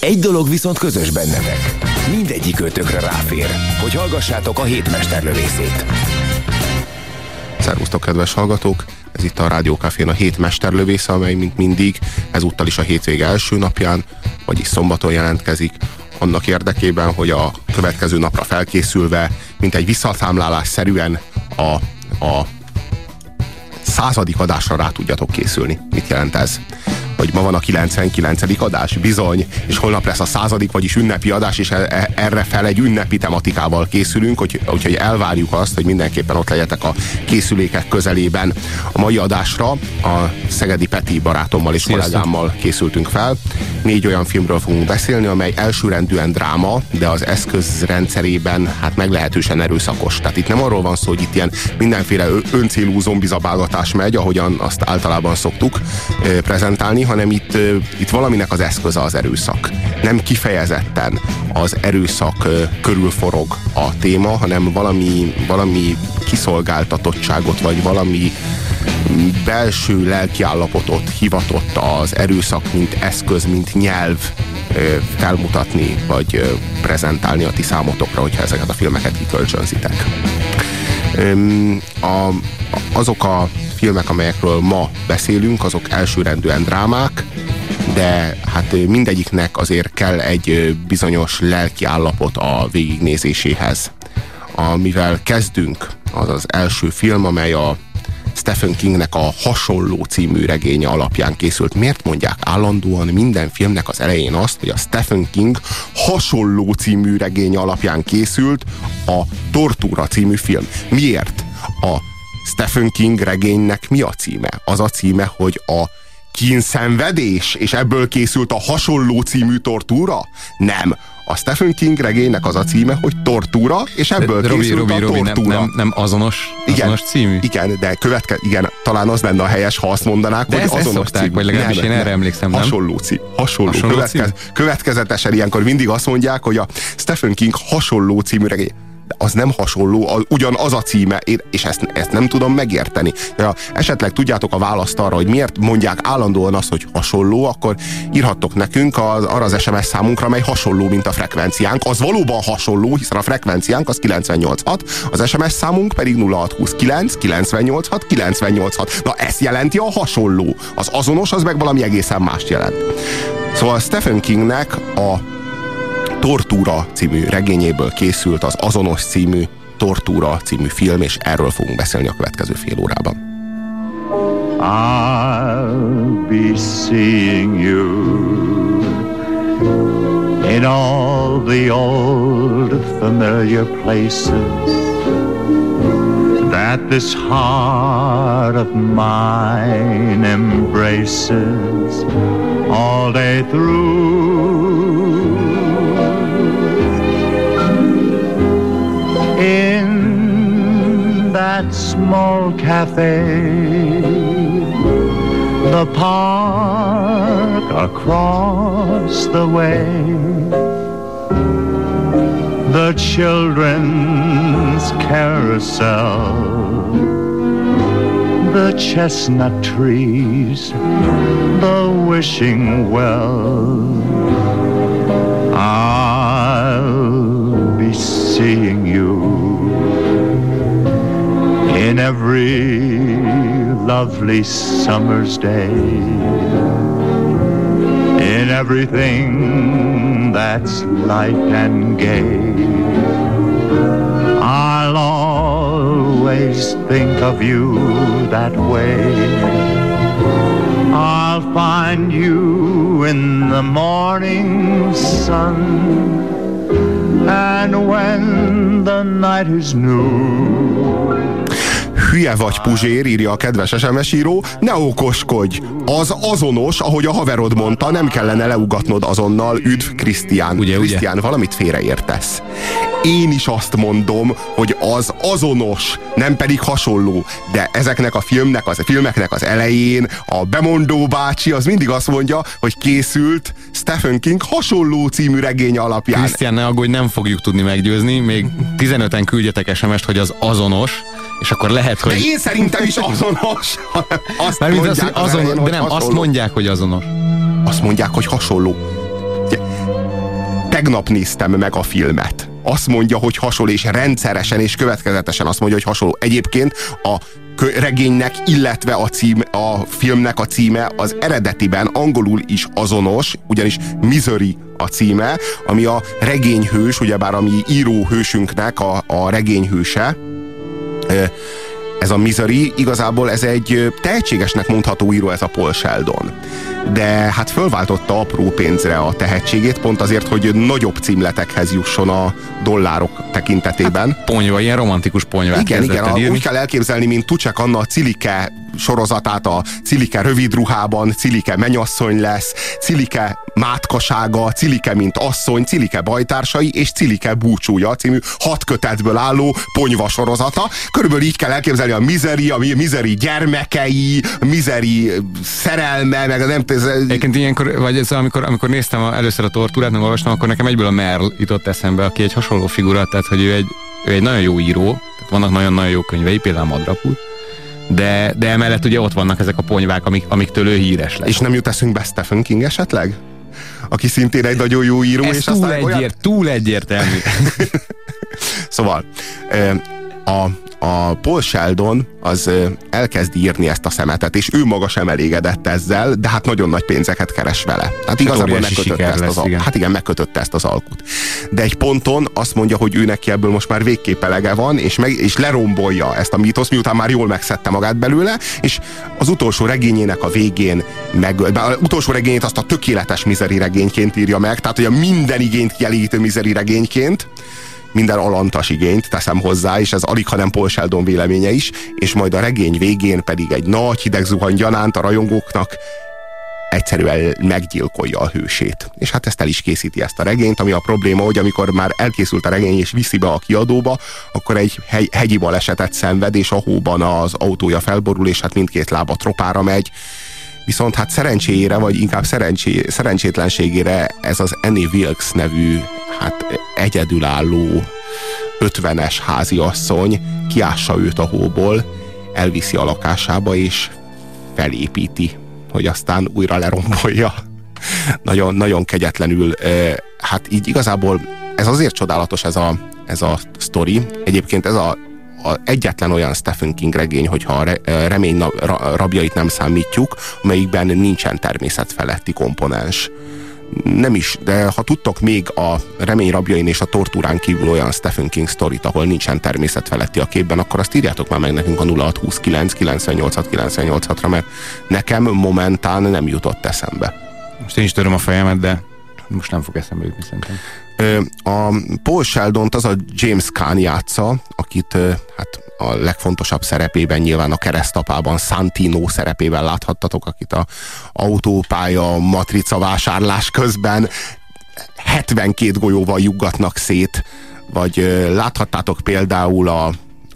Egy dolog viszont közös bennetek. Mindegyik ötökre ráfér, hogy hallgassátok a hétmesterlövészét. Szervusztok, kedves hallgatók! Ez itt a Rádiókafén a hét amely mint mindig ezúttal is a hétvége első napján, vagyis szombaton jelentkezik, annak érdekében, hogy a következő napra felkészülve, mint egy visszaszámlálás szerűen a, a századik adásra rá tudjatok készülni. Mit jelent ez? Hogy ma van a 99. adás, bizony, és holnap lesz a századik, vagyis ünnepi adás, és e, e, erre fel egy ünnepi tematikával készülünk, hogy, úgyhogy elvárjuk azt, hogy mindenképpen ott legyetek a készülékek közelében. A mai adásra a Szegedi Peti barátommal és Sziasztok. kollégámmal készültünk fel. Négy olyan filmről fogunk beszélni, amely elsőrendűen dráma, de az eszközrendszerében hát meglehetősen erőszakos. Tehát itt nem arról van szó, hogy itt ilyen mindenféle öncélú zombizabálgatás megy, ahogyan azt általában szoktuk prezentálni, hanem itt, itt valaminek az eszköze az erőszak. Nem kifejezetten az erőszak körül forog a téma, hanem valami, valami kiszolgáltatottságot, vagy valami belső lelkiállapotot hivatott az erőszak, mint eszköz, mint nyelv felmutatni, vagy prezentálni a ti számotokra, hogyha ezeket a filmeket kikölcsönzitek. A, azok a filmek, amelyekről ma beszélünk, azok elsőrendűen drámák, de hát mindegyiknek azért kell egy bizonyos lelki állapot a végignézéséhez. Amivel kezdünk, az az első film, amely a Stephen Kingnek a Hasonló című regénye alapján készült. Miért mondják állandóan minden filmnek az elején azt, hogy a Stephen King Hasonló című regénye alapján készült a Tortúra című film? Miért? A Stephen King regénynek mi a címe? Az a címe, hogy a kínszenvedés, és ebből készült a hasonló című tortúra? Nem. A Stephen King regénynek az a címe, hogy Tortúra, és ebből de, készült Robi, a Robi, Tortúra. Nem, nem, nem azonos, igen, azonos című? Igen, de követke, igen, talán az lenne a helyes, ha azt mondanák, de hogy ezt, azonos szokták, című. vagy legalábbis nem, én erre emlékszem, nem? Hasonló cím. Hasonló. hasonló következ, cím? Következetesen ilyenkor mindig azt mondják, hogy a Stephen King hasonló című regény az nem hasonló, ugyanaz a címe, és ezt, ezt nem tudom megérteni. Ha esetleg tudjátok a választ arra, hogy miért mondják állandóan azt, hogy hasonló, akkor írhattok nekünk az, arra az SMS számunkra, mely hasonló, mint a frekvenciánk. Az valóban hasonló, hiszen a frekvenciánk az 986, az SMS számunk pedig 0629 986 986. Na ezt jelenti a hasonló. Az azonos, az meg valami egészen mást jelent. Szóval Stephen Kingnek a Tortúra című regényéből készült az azonos című Tortúra című film, és erről fogunk beszélni a következő fél órában. I'll be seeing you in all the old familiar places that this heart of mine embraces all day through. In that small cafe, the park across the way, the children's carousel, the chestnut trees, the wishing well. I'll be seeing you every lovely summer's day, in everything that's light and gay. I'll always think of you that way. I'll find you in the morning sun. And when the night is new Hülye vagy Puzsér, írja a kedves SMS író, ne okoskodj! Az azonos, ahogy a haverod mondta, nem kellene leugatnod azonnal. Üdv, Krisztián. Ugye, ugye? Krisztián, valamit félreértesz. Én is azt mondom, hogy az azonos, nem pedig hasonló. De ezeknek a filmnek, az, a filmeknek az elején a bemondó bácsi az mindig azt mondja, hogy készült Stephen King hasonló című regény alapján. Krisztián, ne aggódj, nem fogjuk tudni meggyőzni, még 15-en küldjetek SMS-t, hogy az azonos, és akkor lehet, De hogy... én szerintem is azonos. Azt Mármint az, mondják hogy az azon, elején, de nem, azt hasonló. mondják, hogy azonos. Azt mondják, hogy hasonló. Tegnap néztem meg a filmet. Azt mondja, hogy hasonló, és rendszeresen és következetesen azt mondja, hogy hasonló. Egyébként a regénynek, illetve a, cím, a filmnek a címe az eredetiben angolul is azonos, ugyanis Misery a címe, ami a regényhős, ugyebár ami íróhősünknek a, a regényhőse, ez a Misery, igazából ez egy tehetségesnek mondható író, ez a Paul Sheldon. De hát fölváltotta apró pénzre a tehetségét, pont azért, hogy nagyobb címletekhez jusson a dollárok tekintetében. Ponyva, ilyen romantikus ponyvát igen, igen, a, írni. úgy kell elképzelni, mint Tucsek Anna a Cilike sorozatát, a Cilike rövid ruhában, Cilike menyasszony lesz, Cilike mátkasága, Cilike mint asszony, Cilike bajtársai és Cilike búcsúja című hat kötetből álló ponyva sorozata. Körülbelül így kell elképzelni a Misery, a Misery gyermekei, a Misery szerelme, meg nem ez- Egyébként ilyenkor, vagy ez, amikor, amikor néztem a, először a tortúrát, meg olvastam, akkor nekem egyből a Merl jutott eszembe, aki egy hasonló figura, tehát hogy ő egy, ő egy nagyon jó író, tehát vannak nagyon-nagyon jó könyvei, például Madrapul, de, de emellett ugye ott vannak ezek a ponyvák, amik, amiktől ő híres lesz. és nem jut eszünkbe Stephen King esetleg? Aki szintén egy nagyon jó író, ez és túl, aztán olyan, egyért, túl egyértelmű. Szóval a, a Paul Sheldon az elkezd írni ezt a szemetet, és ő maga sem elégedett ezzel, de hát nagyon nagy pénzeket keres vele. Tehát igazából óriási megkötötte ezt, lesz, az, igen. hát igen, megkötötte ezt az alkut. De egy ponton azt mondja, hogy ő neki ebből most már végképp elege van, és, meg, és lerombolja ezt a mítosz, miután már jól megszedte magát belőle, és az utolsó regényének a végén, meg, az utolsó regényét azt a tökéletes mizeri regényként írja meg, tehát hogy a minden igényt kielégítő mizeri regényként, minden alantas igényt teszem hozzá, és ez alig, ha nem Paul Sheldon véleménye is, és majd a regény végén pedig egy nagy hideg zuhany gyanánt a rajongóknak egyszerűen meggyilkolja a hősét. És hát ezt el is készíti ezt a regényt, ami a probléma, hogy amikor már elkészült a regény és viszi be a kiadóba, akkor egy hegy, hegyi balesetet szenved, és a hóban az autója felborul, és hát mindkét lába tropára megy. Viszont hát szerencséjére, vagy inkább szerencsé, szerencsétlenségére ez az Annie Wilkes nevű, hát egyedülálló 50-es háziasszony kiássa őt a hóból, elviszi a lakásába, és felépíti, hogy aztán újra lerombolja. nagyon, nagyon kegyetlenül. Hát így igazából ez azért csodálatos ez a, ez a sztori. Egyébként ez a, a egyetlen olyan Stephen King regény, hogyha a re, remény rabjait nem számítjuk, amelyikben nincsen természetfeletti komponens. Nem is, de ha tudtok még a remény rabjain és a tortúrán kívül olyan Stephen King sztorit, ahol nincsen természetfeletti a képben, akkor azt írjátok már meg nekünk a 0629 98 98 ra mert nekem momentán nem jutott eszembe. Most én is töröm a fejemet, de most nem fog eszembe jutni szerintem. A Paul Sheldont az a James Caan játsza, akit hát a legfontosabb szerepében nyilván a keresztapában Santino szerepében láthattatok, akit a autópálya matrica vásárlás közben 72 golyóval juggatnak szét, vagy láthattátok például a,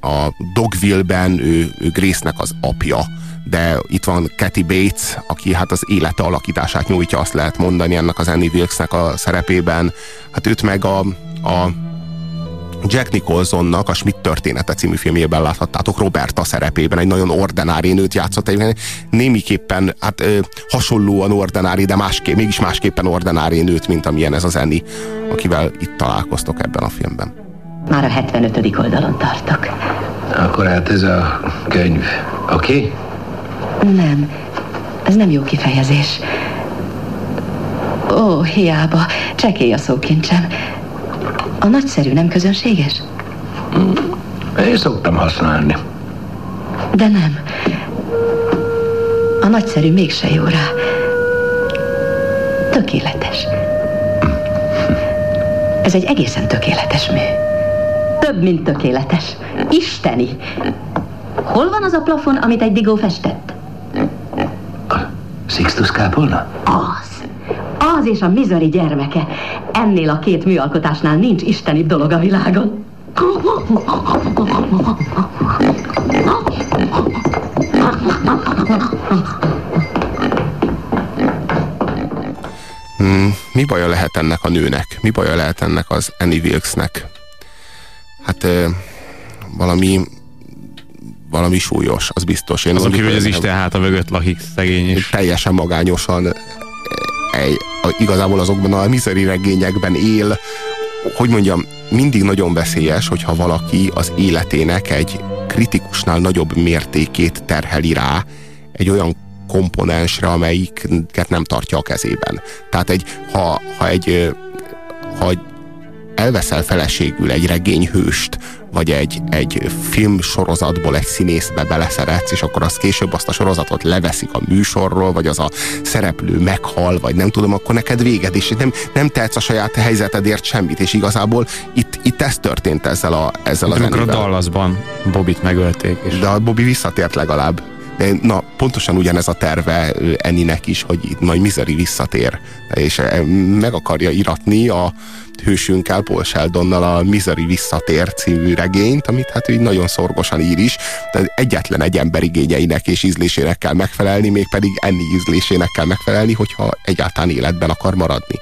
a Dogville-ben ő, ő Grace-nek az apja, de itt van Kathy Bates, aki hát az élete alakítását nyújtja, azt lehet mondani ennek az Annie Wilkesnek a szerepében. Hát őt meg a, a Jack Nicholsonnak a Schmidt története című filmjében láthattátok Roberta szerepében, egy nagyon ordinári nőt játszott, egy némiképpen hát ö, hasonlóan ordinári, de másképp, mégis másképpen ordinári nőt, mint amilyen ez az Annie, akivel itt találkoztok ebben a filmben. Már a 75. oldalon tartok. Akkor hát ez a könyv, oké? Okay? Nem, ez nem jó kifejezés. Ó, hiába, csekély a szókincsem. A nagyszerű nem közönséges? Én szoktam használni. De nem. A nagyszerű mégse jó rá. Tökéletes. Ez egy egészen tökéletes mű. Több, mint tökéletes. Isteni. Hol van az a plafon, amit egy digó festett? Sixtus kápolna? Az. Az és a Misery gyermeke. Ennél a két műalkotásnál nincs isteni dolog a világon. Hmm, mi baja lehet ennek a nőnek? Mi baja lehet ennek az Annie Wilkesnek? Hát ö, valami valami súlyos, az biztos. Én Azon kívül, hogy az Isten háta mögött lakik szegény is. Teljesen magányosan egy, igazából azokban a misery regényekben él, hogy mondjam, mindig nagyon veszélyes, hogyha valaki az életének egy kritikusnál nagyobb mértékét terheli rá egy olyan komponensre, amelyiket nem tartja a kezében. Tehát egy, ha, ha egy ha elveszel feleségül egy regényhőst, vagy egy, egy film sorozatból egy színészbe beleszeretsz, és akkor azt később azt a sorozatot leveszik a műsorról, vagy az a szereplő meghal, vagy nem tudom, akkor neked véged, és nem, nem tetsz a saját helyzetedért semmit, és igazából itt, itt ez történt ezzel, a, ezzel az Amikor a Dallasban Bobit megölték. És... De a Bobby visszatért legalább. Na, pontosan ugyanez a terve Enninek is, hogy itt majd Misery visszatér, és meg akarja iratni a, hősünkkel, Paul Sheldonnal a Misery Visszatér című regényt, amit hát így nagyon szorgosan ír is, de egyetlen egy ember igényeinek és ízlésének kell megfelelni, mégpedig enni ízlésének kell megfelelni, hogyha egyáltalán életben akar maradni.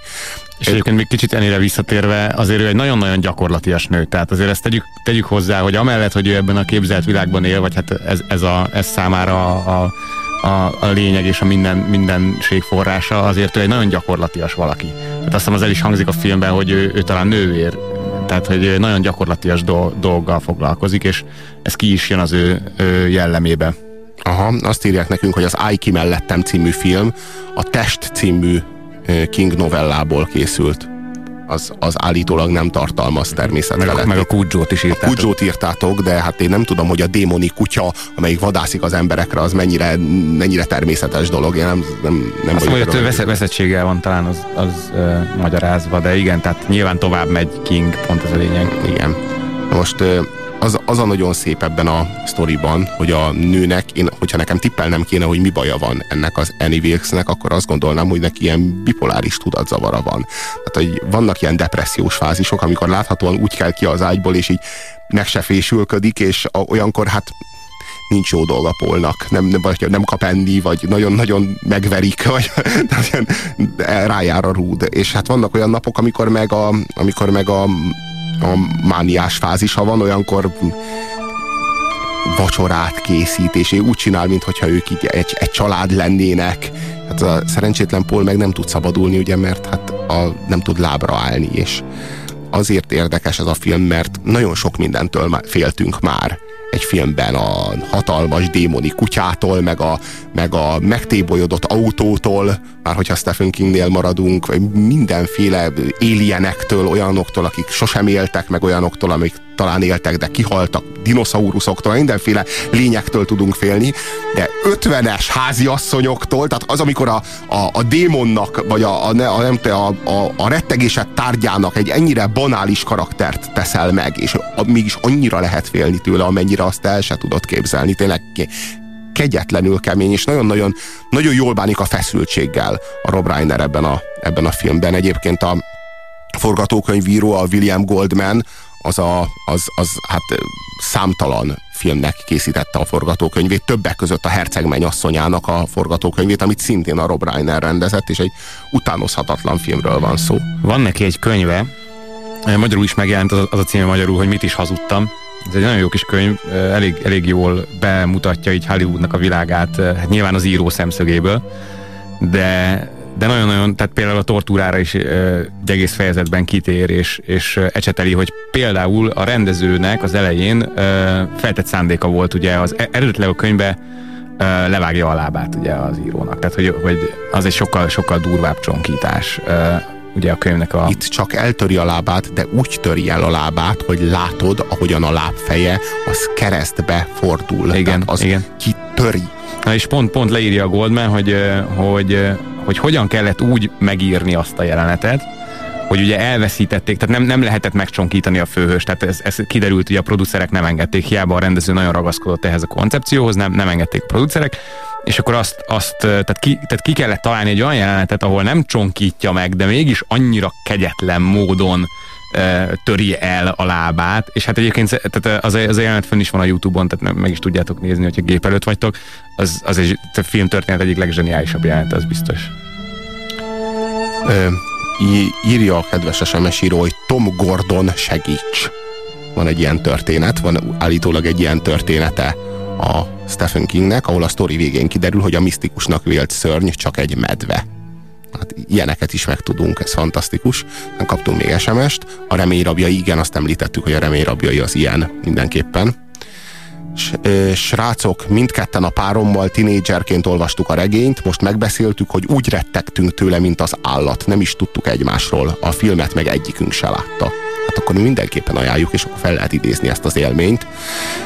És egyébként még kicsit ennyire visszatérve, azért ő egy nagyon-nagyon gyakorlatias nő. Tehát azért ezt tegyük, tegyük hozzá, hogy amellett, hogy ő ebben a képzelt világban él, vagy hát ez, ez, a, ez számára a, a a, a lényeg és a minden, mindenség forrása, azért ő egy nagyon gyakorlatias valaki. Tehát azt hiszem az el is hangzik a filmben, hogy ő, ő talán nővér, tehát hogy nagyon gyakorlatias do, dolggal foglalkozik, és ez ki is jön az ő, ő jellemébe. Aha, azt írják nekünk, hogy az Aiki mellettem című film a Test című King novellából készült az, az állítólag nem tartalmaz természetfeletti. Meg, meg a kudzsót is írtátok. A kudzsót írtátok, de hát én nem tudom, hogy a démoni kutya, amelyik vadászik az emberekre, az mennyire, mennyire természetes dolog. Én nem, nem, nem Azt mondja, hogy vesz, veszettséggel van talán az, az uh, magyarázva, de igen, tehát nyilván tovább megy King, pont ez a lényeg. Igen. Most uh, az, az a nagyon szép ebben a sztoriban, hogy a nőnek, én, hogyha nekem tippelnem kéne, hogy mi baja van ennek az Annie Wilkesnek, akkor azt gondolnám, hogy neki ilyen bipoláris tudatzavara van. Tehát, hogy vannak ilyen depressziós fázisok, amikor láthatóan úgy kell ki az ágyból, és így meg se fésülködik, és a, olyankor hát nincs jó dolga Polnak, nem, nem, vagy nem kap enni, vagy nagyon-nagyon megverik, vagy rájár a rúd. És hát vannak olyan napok, amikor meg a, amikor meg a a mániás fázisa van, olyankor vacsorát készít, és ő úgy csinál, mintha ők így egy, egy család lennének. Hát a szerencsétlen Paul meg nem tud szabadulni, ugye, mert hát a, nem tud lábra állni, és azért érdekes ez a film, mert nagyon sok mindentől féltünk már egy filmben a hatalmas démoni kutyától, meg a, meg a megtébolyodott autótól, már hogyha Stephen Kingnél maradunk, vagy mindenféle alienektől, olyanoktól, akik sosem éltek, meg olyanoktól, amik talán éltek, de kihaltak, dinoszauruszoktól, mindenféle lényektől tudunk félni, de 50-es háziasszonyoktól, tehát az, amikor a, a, a démonnak, vagy a, a, nem a, a, a rettegésed tárgyának egy ennyire banális karaktert teszel meg, és mégis annyira lehet félni tőle, amennyire azt el se tudod képzelni. Tényleg kegyetlenül kemény, és nagyon-nagyon nagyon jól bánik a feszültséggel a Rob Reiner ebben a, ebben a filmben. Egyébként a forgatókönyvíró, a William Goldman, az, a, az, az hát számtalan filmnek készítette a forgatókönyvét, többek között a Herceg mennyasszonyának a forgatókönyvét, amit szintén a Rob Reiner rendezett, és egy utánozhatatlan filmről van szó. Van neki egy könyve, magyarul is megjelent az az a címe magyarul, hogy mit is hazudtam. Ez egy nagyon jó kis könyv, elég, elég jól bemutatja így Hollywoodnak a világát, hát nyilván az író szemszögéből, de de nagyon-nagyon, tehát például a tortúrára is egy egész fejezetben kitér, és, és ecseteli, hogy például a rendezőnek az elején feltett szándéka volt, ugye az e-, eredetileg a könyvbe levágja a lábát ugye az írónak. Tehát, hogy, hogy az egy sokkal, sokkal durvább csonkítás ugye a könyvnek a... Itt csak eltöri a lábát, de úgy töri el a lábát, hogy látod, ahogyan a lábfeje az keresztbe fordul. Igen, Tehát az igen. kitöri. Na és pont, pont leírja a Goldman, hogy, hogy hogy hogyan kellett úgy megírni azt a jelenetet, hogy ugye elveszítették, tehát nem, nem lehetett megcsonkítani a főhős, tehát ez, ez kiderült, hogy a producerek nem engedték, hiába a rendező nagyon ragaszkodott ehhez a koncepcióhoz, nem, nem engedték a producerek, és akkor azt, azt tehát, ki, tehát ki kellett találni egy olyan jelenetet, ahol nem csonkítja meg, de mégis annyira kegyetlen módon töri el a lábát, és hát egyébként tehát az, az a jelenet fönn is van a Youtube-on, tehát meg is tudjátok nézni, hogyha gép előtt vagytok, az, az egy filmtörténet egyik legzseniálisabb jelenet, az biztos. Írja a kedves SMS író, hogy Tom Gordon segíts. Van egy ilyen történet, van állítólag egy ilyen története a Stephen Kingnek, ahol a sztori végén kiderül, hogy a misztikusnak vélt szörny csak egy medve. Hát ilyeneket is megtudunk, ez fantasztikus. Nem kaptunk még SMS-t. A remélyrabjai, igen, azt említettük, hogy a remélyrabjai az ilyen mindenképpen. Srácok, mindketten a párommal tinédzserként olvastuk a regényt, most megbeszéltük, hogy úgy rettegtünk tőle, mint az állat. Nem is tudtuk egymásról. A filmet meg egyikünk se látta hát akkor mi mindenképpen ajánljuk, és akkor fel lehet idézni ezt az élményt.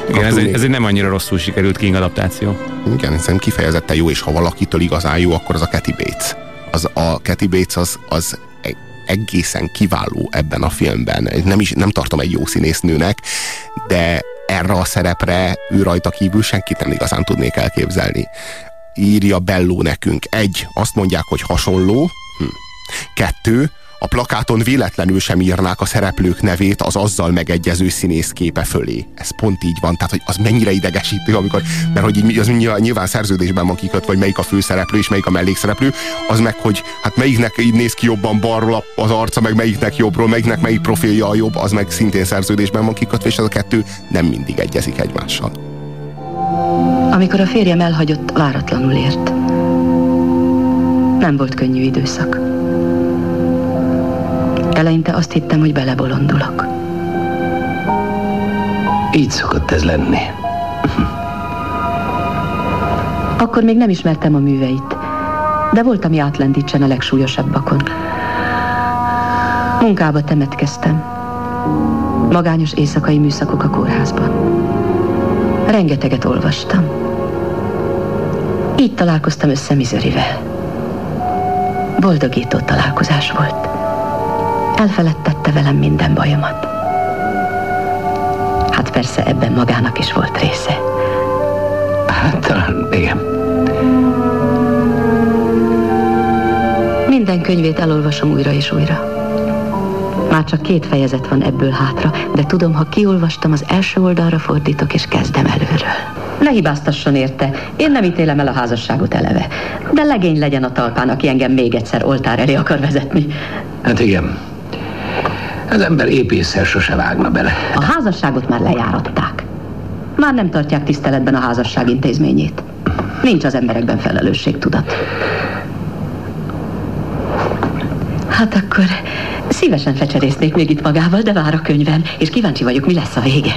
Igen, ez, egy, ez egy nem annyira rosszul sikerült King adaptáció. Igen, szerintem kifejezetten jó, és ha valakitől igazán jó, akkor az a Kathy Bates. Az, a Kathy Bates az, az e- egészen kiváló ebben a filmben. Nem, is, nem tartom egy jó színésznőnek, de erre a szerepre ő rajta kívül senkit nem igazán tudnék elképzelni. Írja Belló nekünk. Egy, azt mondják, hogy hasonló. Hm. Kettő, a plakáton véletlenül sem írnák a szereplők nevét az azzal megegyező színész képe fölé. Ez pont így van, tehát hogy az mennyire idegesítő, amikor, mert hogy így, az nyilván, nyilván szerződésben van kikötve, vagy melyik a főszereplő és melyik a mellékszereplő, az meg, hogy hát melyiknek így néz ki jobban balról az arca, meg melyiknek jobbról, melyiknek melyik profilja a jobb, az meg szintén szerződésben van kikötve, és ez a kettő nem mindig egyezik egymással. Amikor a férjem elhagyott, váratlanul ért. Nem volt könnyű időszak. Eleinte azt hittem, hogy belebolondulok. Így szokott ez lenni. Akkor még nem ismertem a műveit, de volt, ami átlendítsen a legsúlyosabbakon. Munkába temetkeztem. Magányos éjszakai műszakok a kórházban. Rengeteget olvastam. Így találkoztam össze Mizerivel. Boldogító találkozás volt. Elfeledtette velem minden bajomat. Hát persze ebben magának is volt része. Hát talán igen. Minden könyvét elolvasom újra és újra. Már csak két fejezet van ebből hátra, de tudom, ha kiolvastam, az első oldalra fordítok és kezdem előről. Ne hibáztasson érte, én nem ítélem el a házasságot eleve. De legény legyen a talpán, aki engem még egyszer oltár elé akar vezetni. Hát igen, az ember épészer sose vágna bele. A házasságot már lejáratták. Már nem tartják tiszteletben a házasság intézményét. Nincs az emberekben felelősségtudat. Hát akkor szívesen fecserésznék még itt magával, de vár a könyvem, és kíváncsi vagyok, mi lesz a vége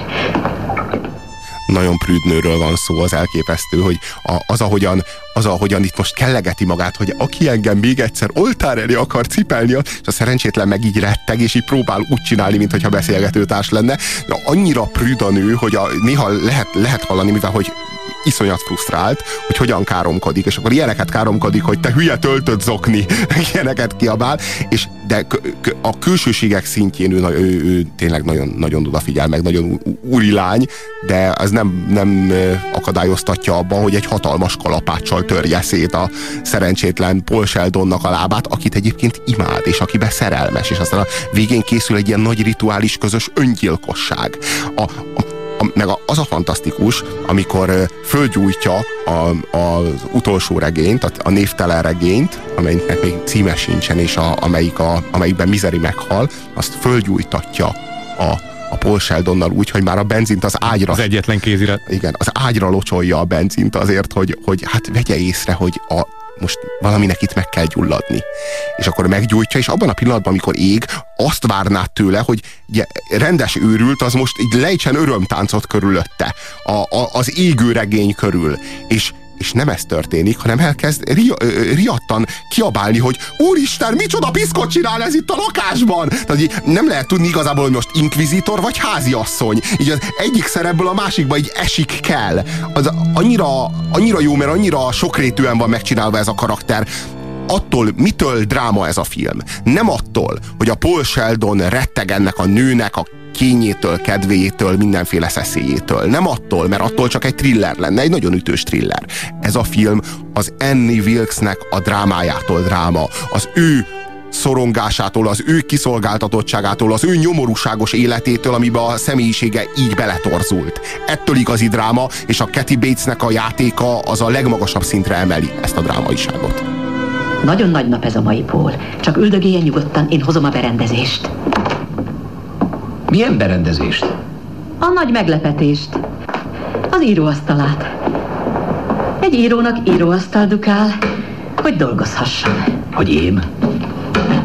nagyon prűd nőről van szó, az elképesztő, hogy a, az, ahogyan, az, ahogyan itt most kellegeti magát, hogy aki engem még egyszer oltár elé akar cipelni, és a szerencsétlen meg így retteg, és így próbál úgy csinálni, mintha beszélgetőtárs lenne. De annyira prűd a nő, hogy a, néha lehet, lehet hallani, mivel hogy iszonyat frusztrált, hogy hogyan káromkodik, és akkor ilyeneket káromkodik, hogy te hülye töltött zokni, ilyeneket kiabál, és de a külsőségek szintjén ő, ő, ő tényleg nagyon, nagyon odafigyel, meg nagyon úri lány, de ez nem, nem akadályoztatja abban, hogy egy hatalmas kalapáccsal törje szét a szerencsétlen Paul Sheldonnak a lábát, akit egyébként imád, és akibe szerelmes, és aztán a végén készül egy ilyen nagy rituális közös öngyilkosság. A, a, meg az a fantasztikus, amikor fölgyújtja a, az utolsó regényt, a, a névtelen regényt, amelyiknek még címe sincsen, és a, amelyik a, amelyikben Mizeri meghal, azt fölgyújtatja a, a Paul Sheldonnal úgy, hogy már a benzint az ágyra... Az egyetlen kézirat. Igen, az ágyra locsolja a benzint azért, hogy, hogy hát vegye észre, hogy a most valaminek itt meg kell gyulladni. És akkor meggyújtja, és abban a pillanatban, amikor ég, azt várnád tőle, hogy ugye, rendes őrült, az most így lejtsen örömtáncot körülötte, a, a, az égő regény körül. És, és nem ez történik, hanem elkezd ri, riadtan kiabálni, hogy Úristen, micsoda piszkot csinál ez itt a lakásban! Tehát így nem lehet tudni igazából, hogy most inkvizitor vagy háziasszony. Így az egyik szerepből a másikba így esik kell. Az annyira, annyira jó, mert annyira sokrétűen van megcsinálva ez a karakter. attól, mitől dráma ez a film? Nem attól, hogy a Paul Sheldon retteg ennek a nőnek a kényétől, kedvétől, mindenféle szeszélyétől. Nem attól, mert attól csak egy thriller lenne, egy nagyon ütős thriller. Ez a film az Annie Wilkesnek a drámájától dráma. Az ő szorongásától, az ő kiszolgáltatottságától, az ő nyomorúságos életétől, amiben a személyisége így beletorzult. Ettől igazi dráma, és a Kathy Batesnek a játéka az a legmagasabb szintre emeli ezt a drámaiságot. Nagyon nagy nap ez a mai pól. Csak üldögéljen nyugodtan, én hozom a berendezést. Milyen berendezést? A nagy meglepetést. Az íróasztalát. Egy írónak íróasztal dukál, hogy dolgozhasson. Hogy én?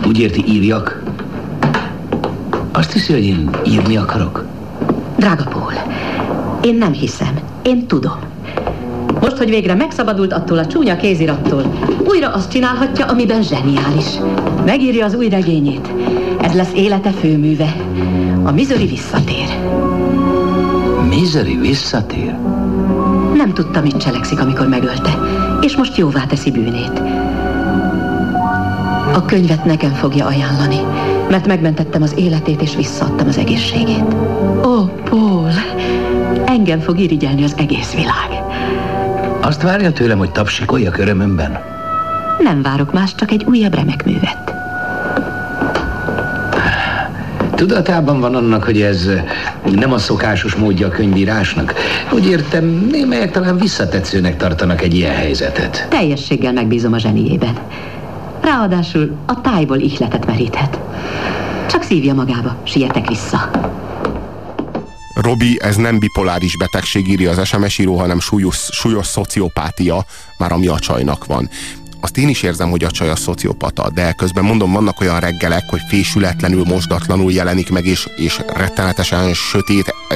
Úgy érti, írjak? Azt hiszi, hogy én írni akarok? Drága Pól, én nem hiszem. Én tudom. Most, hogy végre megszabadult attól a csúnya kézirattól, újra azt csinálhatja, amiben zseniális. Megírja az új regényét. Ez lesz élete főműve. A Missouri visszatér. Misery visszatér? Nem tudta, mit cselekszik, amikor megölte, és most jóvá teszi bűnét. A könyvet nekem fogja ajánlani, mert megmentettem az életét, és visszaadtam az egészségét. Ó, Paul, engem fog irigyelni az egész világ. Azt várja tőlem, hogy tapsikoljak örömömben? Nem várok más, csak egy újabb remek művet. Tudatában van annak, hogy ez nem a szokásos módja a könyvírásnak. Úgy értem, némelyek talán visszatetszőnek tartanak egy ilyen helyzetet. Teljességgel megbízom a zseniében. Ráadásul a tájból ihletet meríthet. Csak szívja magába, sietek vissza. Robi, ez nem bipoláris betegség, írja az SMS író, hanem súlyos, súlyos szociopátia, már ami a csajnak van. Azt én is érzem, hogy a csaj a szociopata, de közben mondom, vannak olyan reggelek, hogy fésületlenül, mosdatlanul jelenik meg, és, és rettenetesen sötét, e,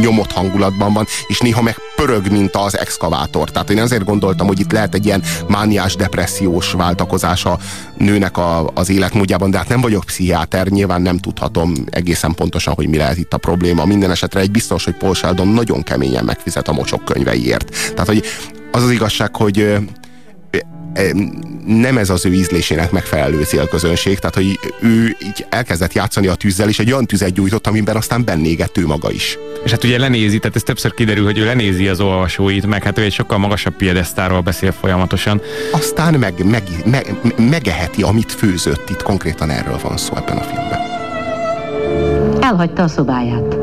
nyomott hangulatban van, és néha meg pörög, mint az exkavátor. Tehát én azért gondoltam, hogy itt lehet egy ilyen mániás, depressziós váltakozás a nőnek a, az életmódjában, de hát nem vagyok pszichiáter, nyilván nem tudhatom egészen pontosan, hogy mi lehet itt a probléma. Minden esetre egy biztos, hogy Paul Sheldon nagyon keményen megfizet a mocsok könyveiért. Tehát, hogy az az igazság, hogy nem ez az ő ízlésének megfelelő célközönség, tehát hogy ő így elkezdett játszani a tűzzel, és egy olyan tüzet gyújtott, amiben aztán bennégett ő maga is. És hát ugye lenézi, tehát ez többször kiderül, hogy ő lenézi az olvasóit, meg hát ő egy sokkal magasabb piedesztáról beszél folyamatosan. Aztán meg, meg, meg, megeheti, amit főzött. Itt konkrétan erről van szó ebben a filmben. Elhagyta a szobáját.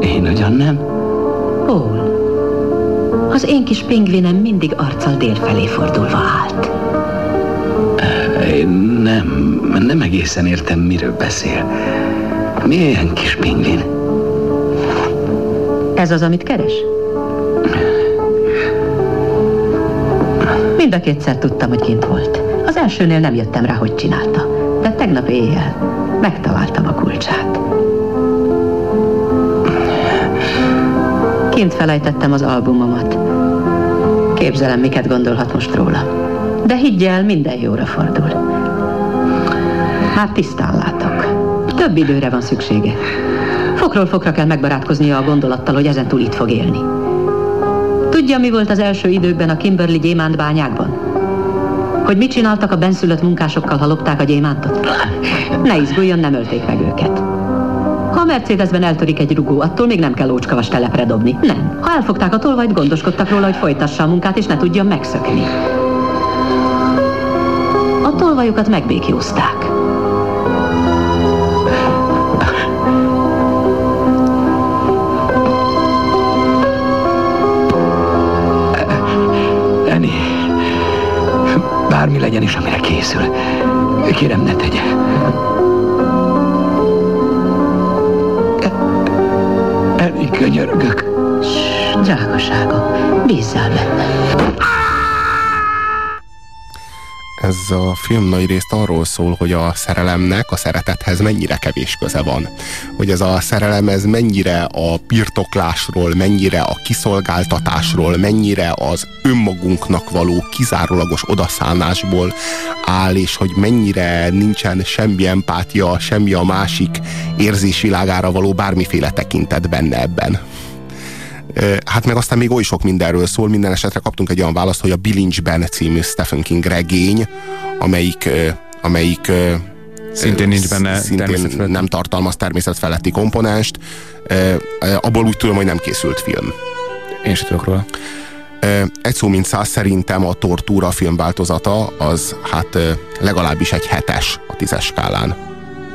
Én ugyan nem? Paul, az én kis pingvinem mindig arccal délfelé fordulva állt. Én nem, nem egészen értem, miről beszél. Milyen kis pingvin? Ez az, amit keres? Mind a kétszer tudtam, hogy kint volt. Az elsőnél nem jöttem rá, hogy csinálta. De tegnap éjjel megtaláltam a kulcsát. Kint felejtettem az albumomat. Képzelem, miket gondolhat most róla. De higgy el, minden jóra fordul. Hát tisztán látok. Több időre van szüksége. Fokról fokra kell megbarátkoznia a gondolattal, hogy ezen túl itt fog élni. Tudja, mi volt az első időkben a Kimberley gyémántbányákban? Hogy mit csináltak a benszülött munkásokkal, ha lopták a gyémántot? Ne izguljon, nem ölték meg őket. Ha a Mercedesben eltörik egy rugó, attól még nem kell ócskavas telepre dobni. Nem. Ha elfogták a tolvajt, gondoskodtak róla, hogy folytassa a munkát, és ne tudjon megszökni. A tolvajokat megbékjózták. Eni, bármi legyen is, amire készül. Kérem, ne tegye. Könyörgök. Drágaságom, bízzál bennem. Ez a film nagy részt arról szól, hogy a szerelemnek a szeretethez mennyire kevés köze van. Hogy ez a szerelem ez mennyire a birtoklásról, mennyire a kiszolgáltatásról, mennyire az önmagunknak való kizárólagos odaszánásból áll, és hogy mennyire nincsen semmi empátia, semmi a másik érzésvilágára való bármiféle tekintet benne ebben Hát meg aztán még oly sok mindenről szól, minden esetre kaptunk egy olyan választ, hogy a Bilincsben című Stephen King regény, amelyik, amelyik Szintén nincs benne szintén nem tartalmaz természetfeletti komponenst. Abból úgy tudom, hogy nem készült film. Én sem tudok róla. Egy szó mint száz szerintem a Tortúra filmváltozata az hát legalábbis egy hetes a tízes skálán.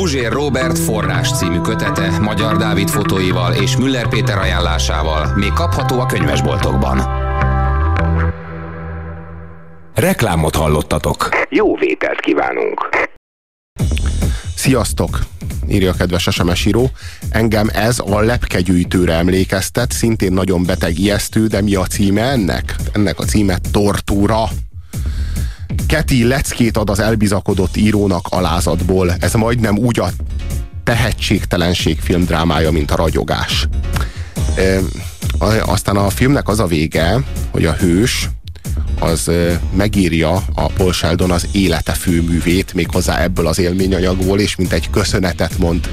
Puzsér Robert forrás című kötete Magyar Dávid fotóival és Müller Péter ajánlásával még kapható a könyvesboltokban. Reklámot hallottatok. Jó vételt kívánunk! Sziasztok! írja a kedves SMS író. Engem ez a lepkegyűjtőre emlékeztet, szintén nagyon beteg ijesztő, de mi a címe ennek? Ennek a címe Tortúra. Keti leckét ad az elbizakodott írónak alázatból. Ez majdnem úgy a tehetségtelenség filmdrámája, mint a ragyogás. E, aztán a filmnek az a vége, hogy a hős az megírja a Paul Sheldon az élete főművét, méghozzá ebből az élményanyagból, és mint egy köszönetet mond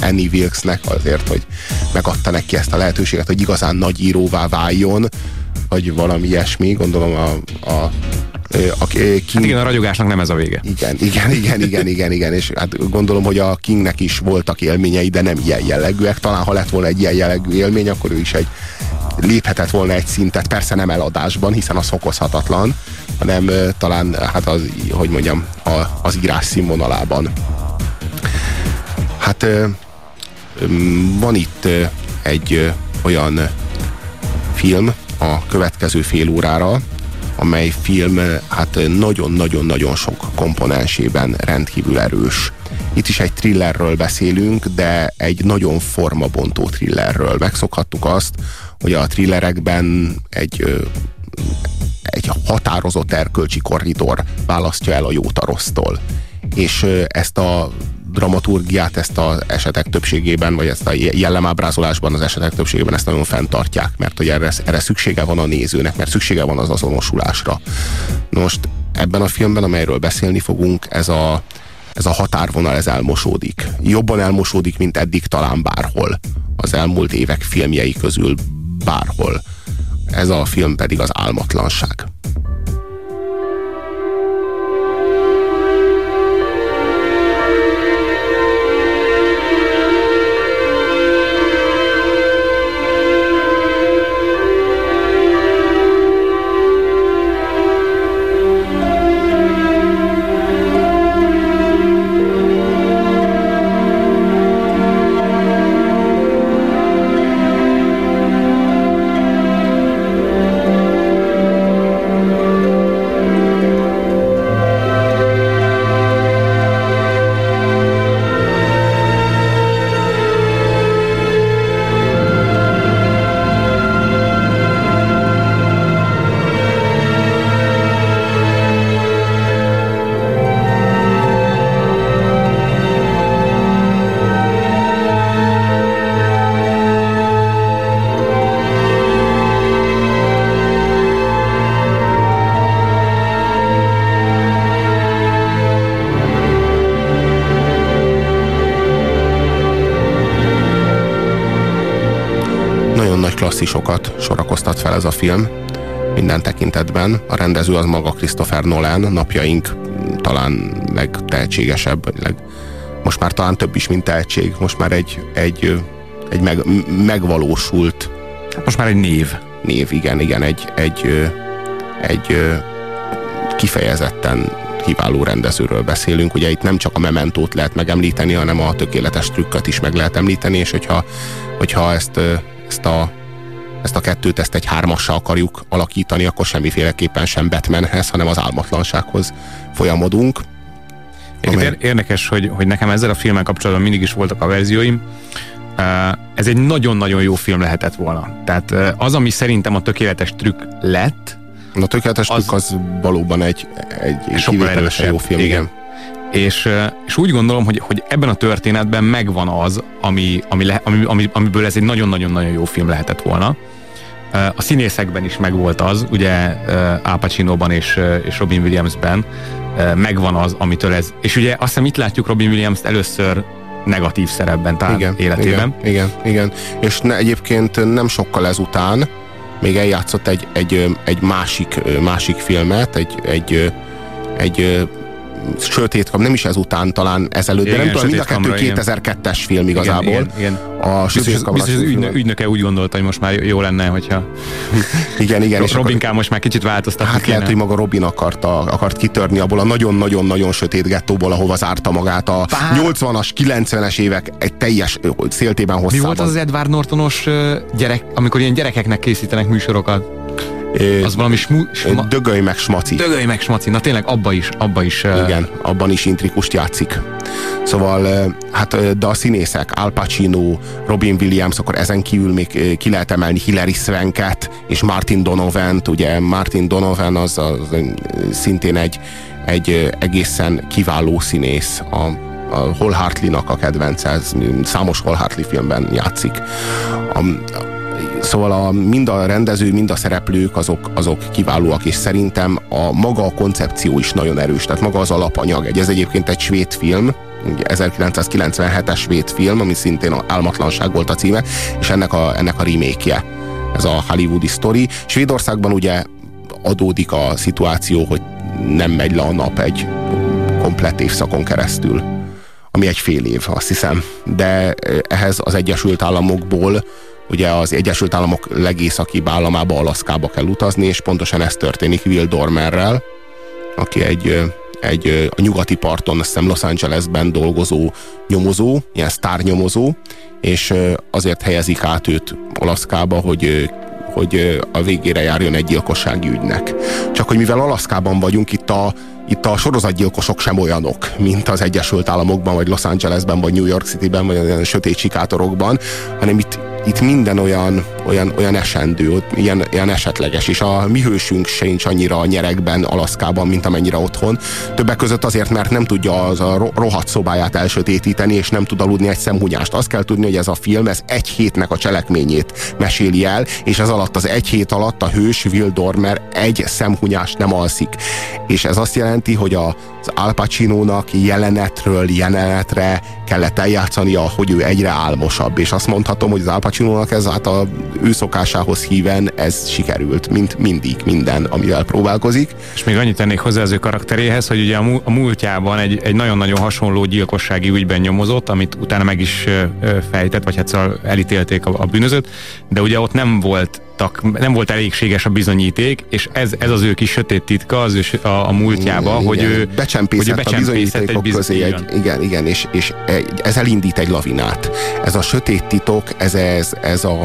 Annie Wilkesnek azért, hogy megadta neki ezt a lehetőséget, hogy igazán nagy íróvá váljon, vagy valami ilyesmi, gondolom a, a a King... Hát igen, a ragyogásnak nem ez a vége. Igen, igen, igen, igen, igen, igen, és hát gondolom, hogy a Kingnek is voltak élményei, de nem ilyen jellegűek. Talán ha lett volna egy ilyen jellegű élmény, akkor ő is egy léphetett volna egy szintet, persze nem eladásban, hiszen az fokozhatatlan, hanem talán, hát az, hogy mondjam, a, az írás színvonalában. Hát van itt egy olyan film a következő fél órára, amely film hát nagyon-nagyon-nagyon sok komponensében rendkívül erős. Itt is egy thrillerről beszélünk, de egy nagyon formabontó thrillerről. Megszokhattuk azt, hogy a thrillerekben egy egy határozott erkölcsi korridor választja el a jót a rossztól. És ezt a dramaturgiát, ezt az esetek többségében, vagy ezt a jellemábrázolásban az esetek többségében ezt nagyon fenntartják, mert hogy erre, erre szüksége van a nézőnek, mert szüksége van az azonosulásra. Most ebben a filmben, amelyről beszélni fogunk, ez a, ez a határvonal ez elmosódik. Jobban elmosódik, mint eddig talán bárhol. Az elmúlt évek filmjei közül bárhol. Ez a film pedig az álmatlanság. Sorakoztat fel ez a film minden tekintetben. A rendező az maga Christopher Nolan, napjaink talán legtehetségesebb, leg, most már talán több is, mint tehetség. Most már egy, egy, egy meg, megvalósult... Most már egy név. Név, igen, igen, egy, egy, egy kifejezetten kiváló rendezőről beszélünk. Ugye itt nem csak a mementót lehet megemlíteni, hanem a tökéletes trükköt is meg lehet említeni, és hogyha, hogyha ezt, ezt a ezt a kettőt, ezt egy hármassal akarjuk alakítani, akkor semmiféleképpen sem Batmanhez, hanem az álmatlansághoz folyamodunk. Amely... Érdekes, hogy, hogy nekem ezzel a filmmel kapcsolatban mindig is voltak a verzióim, ez egy nagyon-nagyon jó film lehetett volna. Tehát az, ami szerintem a tökéletes trükk lett, a tökéletes az, trükk az valóban egy, egy kivételesen jó film, igen. igen. És, és úgy gondolom, hogy, hogy ebben a történetben megvan az, ami, ami, le, ami, ami, amiből ez egy nagyon-nagyon-nagyon jó film lehetett volna. A színészekben is megvolt az, ugye Al Pacino-ban és, és Robin Williams-ben megvan az, amitől ez... És ugye azt hiszem itt látjuk Robin Williams-t először negatív szerepben talán igen, életében. Igen, igen, igen. És ne, egyébként nem sokkal ezután még eljátszott egy, egy, egy másik, másik filmet, egy, egy, egy sötét kam, nem is ezután, talán ezelőtt, igen, de nem tudom, mind a kettő 2002-es film igazából. Igen, igen, igen. A biztos, biztos az ügynök, ügynöke úgy gondolta, hogy most már jó lenne, hogyha igen, igen, és Robin akkor, most már kicsit változtat. Hát kéne. lehet, hogy maga Robin akarta, akart kitörni abból a nagyon-nagyon-nagyon sötét gettóból, ahova zárta magát a Bár... 80-as, 90-es évek egy teljes széltében hosszában. Mi volt az, az Edward Nortonos gyerek, amikor ilyen gyerekeknek készítenek műsorokat? Az valami smu, sma... Dögöly meg smaci. Dögöly meg smaci. Na tényleg abba is, abba is. Igen, abban is intrikust játszik. Szóval, hát de a színészek, Al Pacino, Robin Williams, akkor ezen kívül még ki lehet emelni Hilary Swanket és Martin Donovan-t. Ugye Martin Donovan az, az szintén egy, egy egészen kiváló színész. A, a Hol Hartley-nak a kedvence, számos Hol Hartley filmben játszik. A, Szóval a, mind a rendező, mind a szereplők azok, azok kiválóak, és szerintem a maga a koncepció is nagyon erős, tehát maga az alapanyag. Egy, ez egyébként egy svéd film, 1997-es svéd film, ami szintén Álmatlanság volt a címe, és ennek a, ennek a remake-je. Ez a hollywoodi sztori. Svédországban ugye adódik a szituáció, hogy nem megy le a nap egy komplett évszakon keresztül ami egy fél év, azt hiszem. De ehhez az Egyesült Államokból ugye az Egyesült Államok legészakibb államába, Alaszkába kell utazni, és pontosan ez történik Will Dormerrel, aki egy, egy a nyugati parton, azt hiszem Los Angelesben dolgozó nyomozó, ilyen sztárnyomozó, és azért helyezik át őt Alaszkába, hogy hogy a végére járjon egy gyilkossági ügynek. Csak hogy mivel Alaszkában vagyunk, itt a, itt a sorozatgyilkosok sem olyanok, mint az Egyesült Államokban, vagy Los Angelesben, vagy New York Cityben, vagy olyan sötét sikátorokban, hanem itt itt minden olyan, olyan, olyan esendő, ilyen, ilyen esetleges, és a mi hősünk sincs annyira a nyerekben, Alaszkában, mint amennyire otthon. Többek között azért, mert nem tudja az a rohadt szobáját elsötétíteni, és nem tud aludni egy szemhunyást. Azt kell tudni, hogy ez a film, ez egy hétnek a cselekményét meséli el, és ez alatt az egy hét alatt a hős Will Dormer egy szemhunyást nem alszik. És ez azt jelenti, hogy az Al Pacino-nak jelenetről jelenetre kellett eljátszania, hogy ő egyre álmosabb, és azt mondhatom, hogy az Al Pacino-nak ez hát a ő szokásához híven ez sikerült, mint mindig minden, amivel próbálkozik. És még annyit tennék hozzá az ő karakteréhez, hogy ugye a múltjában egy, egy nagyon-nagyon hasonló gyilkossági ügyben nyomozott, amit utána meg is fejtett, vagy hát szóval elítélték a, a bűnözőt, de ugye ott nem volt nem volt elégséges a bizonyíték, és ez, ez az ő kis sötét titka az ő, a, a múltjába, igen, hogy ő becsempészett, hogy ő becsempészett a bizonyítékok egy közé egy, igen, igen, és, és ez elindít egy lavinát. Ez a sötét titok, ez, ez, ez a,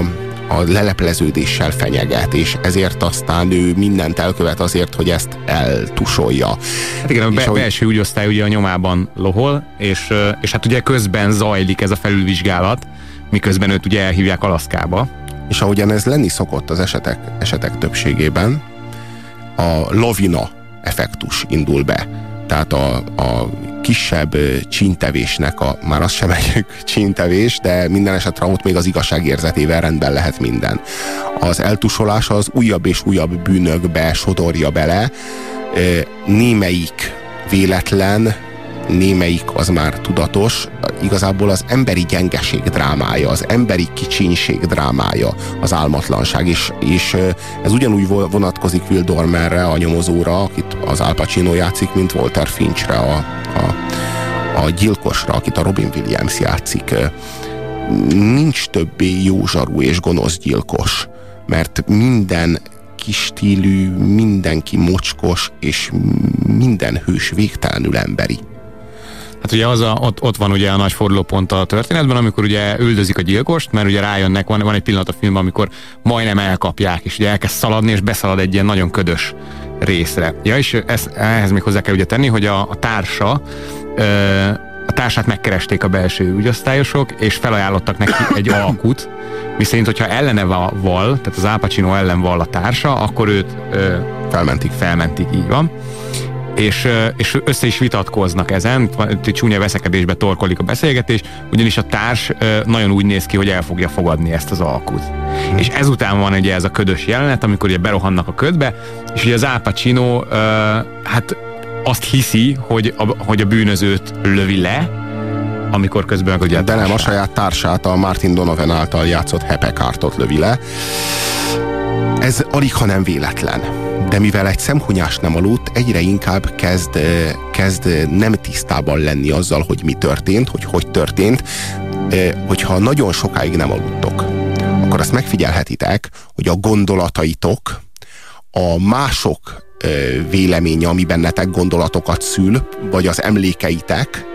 a lelepleződéssel fenyeget, és ezért aztán ő mindent elkövet azért, hogy ezt eltusolja. Hát igen, a be, ahogy... belső ügyosztály ugye a nyomában lohol, és, és hát ugye közben zajlik ez a felülvizsgálat, miközben őt ugye elhívják Alaszkába. És ahogyan ez lenni szokott az esetek, esetek többségében, a lavina effektus indul be. Tehát a, a kisebb csíntevésnek, a, már az sem egy csíntevés, de minden esetre ott még az igazságérzetével rendben lehet minden. Az eltusolás az újabb és újabb bűnökbe sodorja bele, némelyik véletlen, némelyik az már tudatos, igazából az emberi gyengeség drámája, az emberi kicsinség drámája az álmatlanság, és, és ez ugyanúgy vonatkozik Will a nyomozóra, akit az Al Pacino játszik, mint Walter Finchre, a, a, a gyilkosra, akit a Robin Williams játszik. Nincs többé jó zsarú és gonosz gyilkos, mert minden kis stílű, mindenki mocskos, és minden hős végtelenül emberi. Hát ugye az a, ott, ott van ugye a nagy fordulópont a történetben, amikor ugye üldözik a gyilkost, mert ugye rájönnek, van, van egy pillanat a filmben, amikor majdnem elkapják, és ugye elkezd szaladni, és beszalad egy ilyen nagyon ködös részre. Ja, és ezt, ehhez még hozzá kell ugye tenni, hogy a, a társa ö, a társát megkeresték a belső ügyosztályosok, és felajánlottak neki egy alkut, miszerint, hogyha ellene val, tehát az Al Pacino ellen val a társa, akkor őt ö, felmentik. Felmentik, így van és, és össze is vitatkoznak ezen, csúnya veszekedésbe torkolik a beszélgetés, ugyanis a társ nagyon úgy néz ki, hogy el fogja fogadni ezt az alkut. Hmm. És ezután van ugye ez a ködös jelenet, amikor ugye berohannak a ködbe, és ugye az Al Pacino hát azt hiszi, hogy a, hogy a bűnözőt lövi le, amikor közben ugye De nem, a saját társát, a Martin Donovan által játszott Hepekártot lövi le. Ez alig, ha nem véletlen. De mivel egy szemhunyás nem aludt, egyre inkább kezd, kezd nem tisztában lenni azzal, hogy mi történt, hogy hogy történt, hogyha nagyon sokáig nem aludtok, akkor azt megfigyelhetitek, hogy a gondolataitok, a mások véleménye, ami bennetek gondolatokat szül, vagy az emlékeitek,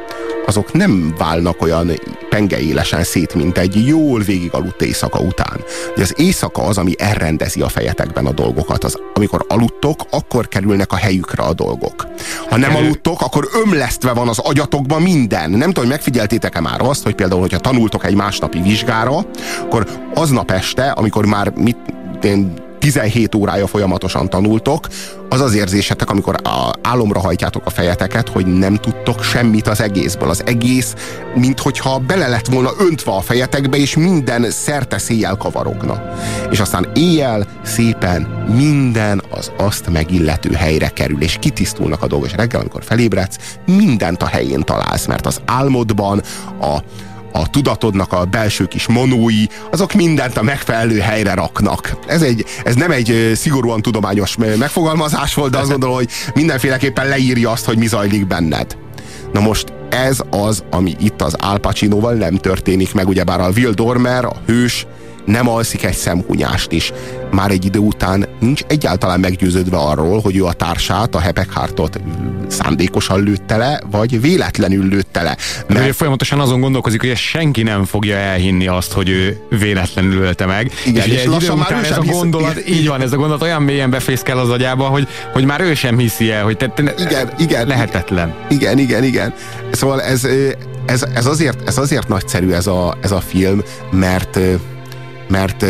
azok nem válnak olyan pengeélesen szét, mint egy jól végigaludt éjszaka után. Ugye az éjszaka az, ami elrendezi a fejetekben a dolgokat. Az, amikor aludtok, akkor kerülnek a helyükre a dolgok. Ha nem aludtok, akkor ömlesztve van az agyatokban minden. Nem tudom, hogy megfigyeltétek-e már azt, hogy például, hogyha tanultok egy másnapi vizsgára, akkor aznap este, amikor már mit, én 17 órája folyamatosan tanultok, az az érzésetek, amikor a álomra hajtjátok a fejeteket, hogy nem tudtok semmit az egészből. Az egész, minthogyha bele lett volna öntve a fejetekbe, és minden szerte széjjel kavarogna. És aztán éjjel szépen minden az azt megillető helyre kerül, és kitisztulnak a dolgok. És reggel, amikor felébredsz, mindent a helyén találsz, mert az álmodban a a tudatodnak a belső kis monói, azok mindent a megfelelő helyre raknak. Ez, egy, ez nem egy szigorúan tudományos megfogalmazás volt, de azt gondolom, hogy mindenféleképpen leírja azt, hogy mi zajlik benned. Na most ez az, ami itt az Al Pacinoval nem történik meg, ugyebár a Will Dormer, a hős, nem alszik egy szemhunyást is. Már egy idő után nincs egyáltalán meggyőződve arról, hogy ő a társát, a Hepekhártot szándékosan lőtte le, vagy véletlenül lőtte le. Mert ő folyamatosan azon gondolkozik, hogy senki nem fogja elhinni azt, hogy ő véletlenül ölte meg. Igen, és, és lassan már ez a gondolat, hisz... így van, ez a gondolat olyan mélyen befészkel az agyába, hogy, hogy már ő sem hiszi el, hogy te, te, igen, igen, lehetetlen. Igen, igen, igen. Szóval ez, ez, ez, azért, ez azért nagyszerű ez a, ez a film, mert mert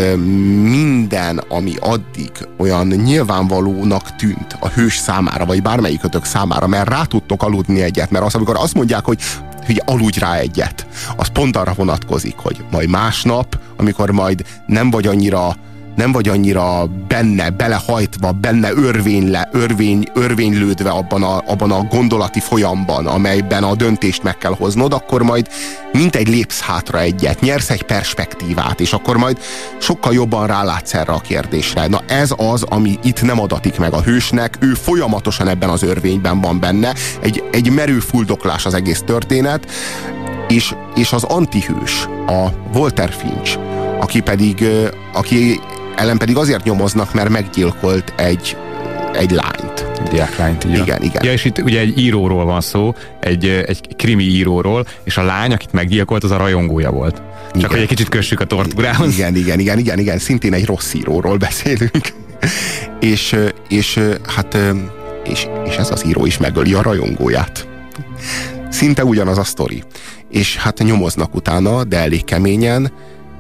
minden, ami addig olyan nyilvánvalónak tűnt a hős számára, vagy bármelyikötök számára, mert rá tudtok aludni egyet, mert az, amikor azt mondják, hogy hogy aludj rá egyet, az pont arra vonatkozik, hogy majd másnap, amikor majd nem vagy annyira nem vagy annyira benne, belehajtva, benne örvényle, örvény, örvénylődve abban a, abban a gondolati folyamban, amelyben a döntést meg kell hoznod, akkor majd mint egy lépsz hátra egyet, nyersz egy perspektívát, és akkor majd sokkal jobban rálátsz erre a kérdésre. Na ez az, ami itt nem adatik meg a hősnek, ő folyamatosan ebben az örvényben van benne, egy, egy merő fuldoklás az egész történet, és, és az antihős, a Walter Finch, aki pedig, aki ellen pedig azért nyomoznak, mert meggyilkolt egy, egy lányt. Diáklányt, igen. Igen, igen. Ja, és itt ugye egy íróról van szó, egy, egy krimi íróról, és a lány, akit meggyilkolt, az a rajongója volt. Csak igen. hogy egy kicsit kössük a tortúrához. Igen, igen, igen, igen, igen, szintén egy rossz íróról beszélünk. és, és hát és, és ez az író is megöli a rajongóját. Szinte ugyanaz a sztori. És hát nyomoznak utána, de elég keményen,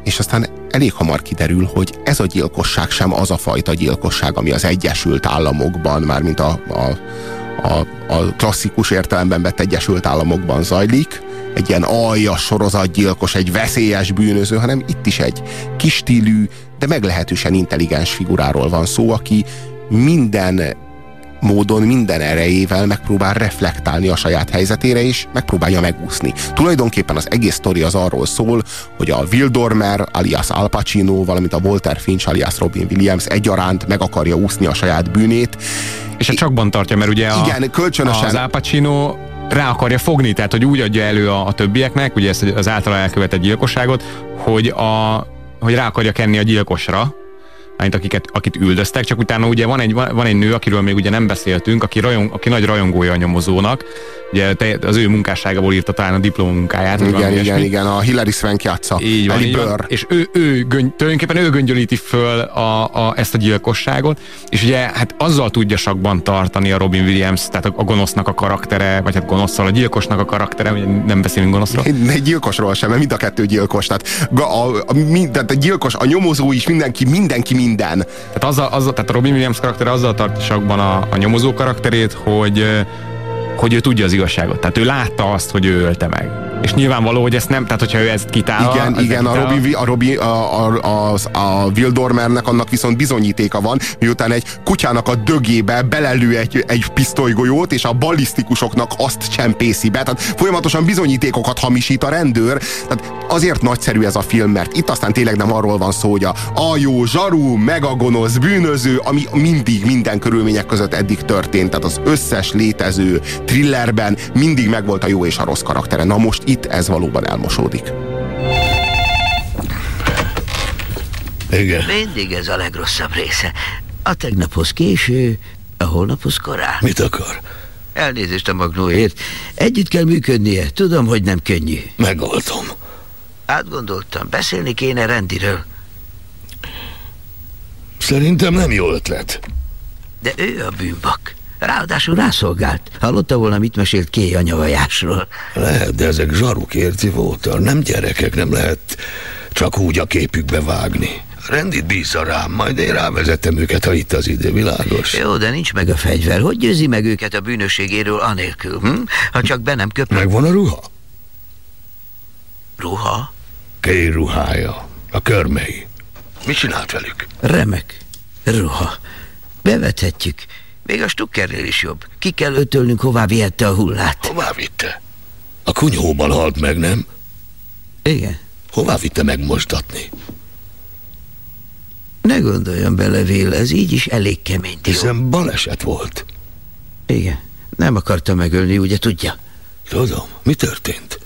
és aztán elég hamar kiderül, hogy ez a gyilkosság sem az a fajta gyilkosság, ami az Egyesült Államokban, mármint a, a, a, a klasszikus értelemben vett Egyesült Államokban zajlik, egy ilyen aljas sorozatgyilkos, egy veszélyes bűnöző, hanem itt is egy kistílű, de meglehetősen intelligens figuráról van szó, aki minden módon minden erejével megpróbál reflektálni a saját helyzetére, és megpróbálja megúszni. Tulajdonképpen az egész sztori az arról szól, hogy a Will Dormer, alias Al Pacino, valamint a Walter Finch, alias Robin Williams egyaránt meg akarja úszni a saját bűnét. És a csakban tartja, mert ugye a, igen, kölcsönösen, az Al Pacino rá akarja fogni, tehát hogy úgy adja elő a, a többieknek, ugye ezt az általa elkövetett gyilkosságot, hogy, a, hogy rá akarja kenni a gyilkosra, mint akiket, akit üldöztek, csak utána ugye van egy, van egy nő, akiről még ugye nem beszéltünk, aki, rajong, aki nagy rajongója a nyomozónak, ugye az ő munkásságából írta talán a diplomunkáját. Igen, igen, igen, a Hilary Swank játsza. Így van, így van. És ő, ő göngy, tulajdonképpen ő göngyölíti föl a, a, ezt a gyilkosságot, és ugye hát azzal tudja sakban tartani a Robin Williams, tehát a, a gonosznak a karaktere, vagy hát gonoszszal a gyilkosnak a karaktere, ugye nem beszélünk gonoszról. Egy gyilkosról sem, mert mind a kettő gyilkos. Tehát a, a, a, tehát a gyilkos, a nyomozó is mindenki, mindenki minden. Tehát, azzal, azzal, tehát a Robin Williams karaktere azzal tart a, a nyomozó karakterét, hogy hogy ő tudja az igazságot. Tehát ő látta azt, hogy ő ölte meg. És nyilvánvaló, hogy ezt nem, tehát hogyha ő ezt kitálja... Igen, igen, a, Robi, a, Robi, a, a, a, a Will Dormernek annak viszont bizonyítéka van, miután egy kutyának a dögébe belelő egy, egy pisztolygolyót, és a ballisztikusoknak azt csempészi be. Tehát folyamatosan bizonyítékokat hamisít a rendőr. Tehát azért nagyszerű ez a film, mert itt aztán tényleg nem arról van szó, hogy a, a jó zsarú, meg a gonosz bűnöző, ami mindig minden körülmények között eddig történt. Tehát az összes létező thrillerben mindig megvolt a jó és a rossz karaktere. Na most itt ez valóban elmosódik. Igen. Mindig ez a legrosszabb része. A tegnaphoz késő, a holnaphoz korán. Mit akar? Elnézést a magnóért. Együtt kell működnie. Tudom, hogy nem könnyű. Megoldom. Átgondoltam. Beszélni kéne rendiről. Szerintem nem jó ötlet. De ő a bűnbak. Ráadásul rászolgált. Hallotta volna, mit mesélt Ké a nyavajásról. Lehet, de ezek zsaruk érti voltal. Nem gyerekek, nem lehet csak úgy a képükbe vágni. Rendit bízza rám, majd én rávezetem őket, ha itt az idő, világos. Jó, de nincs meg a fegyver. Hogy győzi meg őket a bűnösségéről anélkül, hm? Ha csak be nem köp... Megvan a ruha? Ruha? Ké ruhája. A körmei. Mit csinált velük? Remek. Ruha. Bevethetjük. Még a stukkernél is jobb. Ki kell ötölnünk, hová vihette a hullát. Hová vitte? A kunyhóban halt meg, nem? Igen. Hová vitte megmosdatni? Ne gondoljon bele, Vél, ez így is elég kemény. Hiszen baleset volt. Igen. Nem akarta megölni, ugye tudja? Tudom. Mi történt?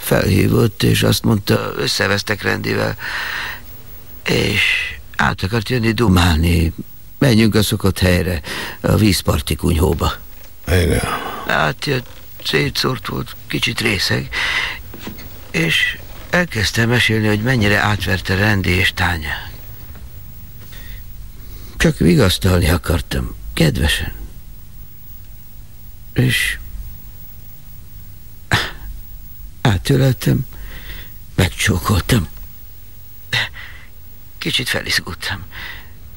Felhívott, és azt mondta, összevesztek rendivel, és át akart jönni dumálni. Menjünk a szokott helyre, a vízparti kunyhóba. Igen. Átjött, szétszórt volt, kicsit részeg, és elkezdtem mesélni, hogy mennyire átverte Rendi és Tánya. Csak vigasztalni akartam, kedvesen. És átöleltem, megcsókoltam. Kicsit felizgultam.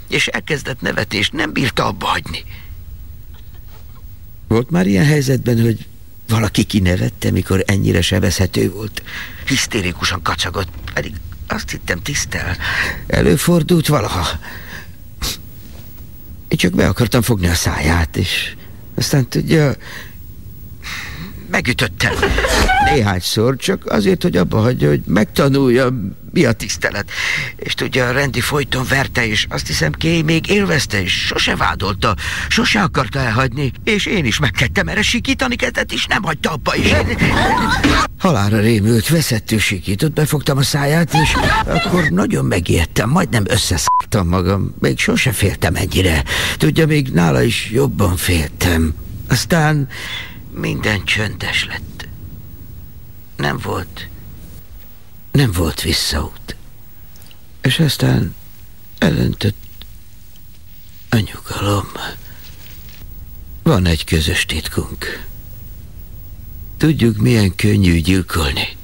És elkezdett nevetni, és nem bírta abba hagyni. Volt már ilyen helyzetben, hogy valaki kinevette, mikor ennyire sebezhető volt. Hisztérikusan kacsagott, pedig azt hittem tisztel. Előfordult valaha. Én csak be akartam fogni a száját, és aztán tudja, megütöttem. Néhányszor, csak azért, hogy abba hagyja, hogy megtanulja, mi a tisztelet. És tudja, a rendi folyton verte, és azt hiszem, Kay még élvezte, és sose vádolta, sose akarta elhagyni, és én is megkedtem erre sikítani kezdett, és nem hagyta abba is. Halára rémült, veszettő sikított, befogtam a száját, és akkor nagyon megijedtem, majdnem összeszartam magam, még sose féltem ennyire. Tudja, még nála is jobban féltem. Aztán minden csöndes lett. Nem volt, nem volt visszaút. És aztán elöntött a nyugalom. Van egy közös titkunk. Tudjuk, milyen könnyű gyilkolni.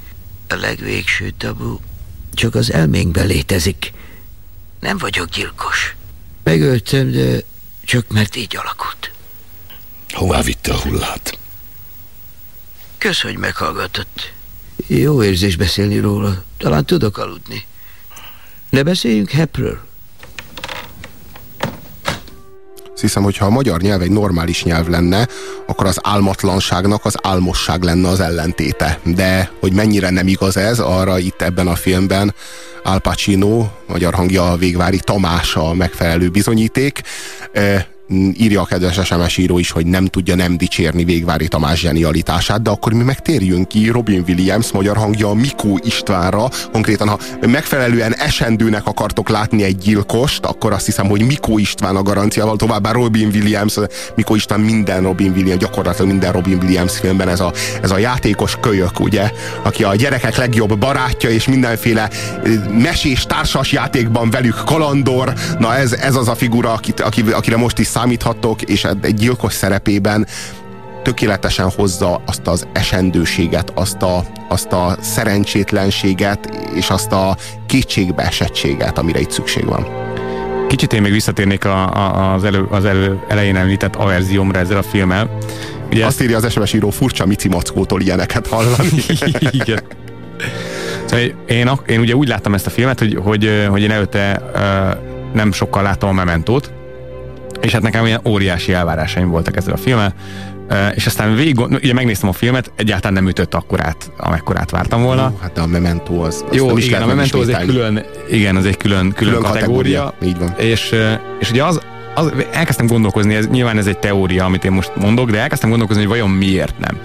A legvégső tabu csak az elménkben létezik. Nem vagyok gyilkos. Megöltem, de csak mert így alakult. Hová vitte a hullát? Kösz, hogy meghallgatott. Jó érzés beszélni róla. Talán tudok aludni. Ne beszéljünk Hepről. hiszem, hogyha a magyar nyelv egy normális nyelv lenne, akkor az álmatlanságnak az álmosság lenne az ellentéte. De hogy mennyire nem igaz ez, arra itt ebben a filmben Al Pacino, magyar hangja a végvári Tamás a megfelelő bizonyíték írja a kedves SMS író is, hogy nem tudja nem dicsérni Végvári Tamás zsenialitását, de akkor mi megtérjünk ki Robin Williams magyar hangja a Mikó Istvánra. Konkrétan, ha megfelelően esendőnek akartok látni egy gyilkost, akkor azt hiszem, hogy Mikó István a garanciával, továbbá Robin Williams, Mikó István minden Robin Williams, gyakorlatilag minden Robin Williams filmben ez a, ez a játékos kölyök, ugye, aki a gyerekek legjobb barátja, és mindenféle mesés társas játékban velük kalandor, na ez, ez az a figura, akit, akire most is számíthattok, és egy gyilkos szerepében tökéletesen hozza azt az esendőséget, azt a, azt a szerencsétlenséget, és azt a kétségbeesettséget, amire itt szükség van. Kicsit én még visszatérnék a, a, az, elő, az elő, elején említett averziómra ezzel a filmmel. Ugye Azt írja az SMS író, furcsa Mici Mackótól ilyeneket hallani. Igen. Szóval én, én ugye úgy láttam ezt a filmet, hogy, hogy, hogy én előtte nem sokkal láttam a Mementót, és hát nekem ilyen óriási elvárásaim voltak ezzel a filmmel, és aztán végig, ugye megnéztem a filmet, egyáltalán nem ütött akkorát, amekkorát vártam volna. Jó, hát a Memento az, az Jó, nem is igen, a Memento az egy külön, igen, az egy külön, külön, külön kategória. kategória. Így van. És, és ugye az, az, elkezdtem gondolkozni, ez, nyilván ez egy teória, amit én most mondok, de elkezdtem gondolkozni, hogy vajon miért nem.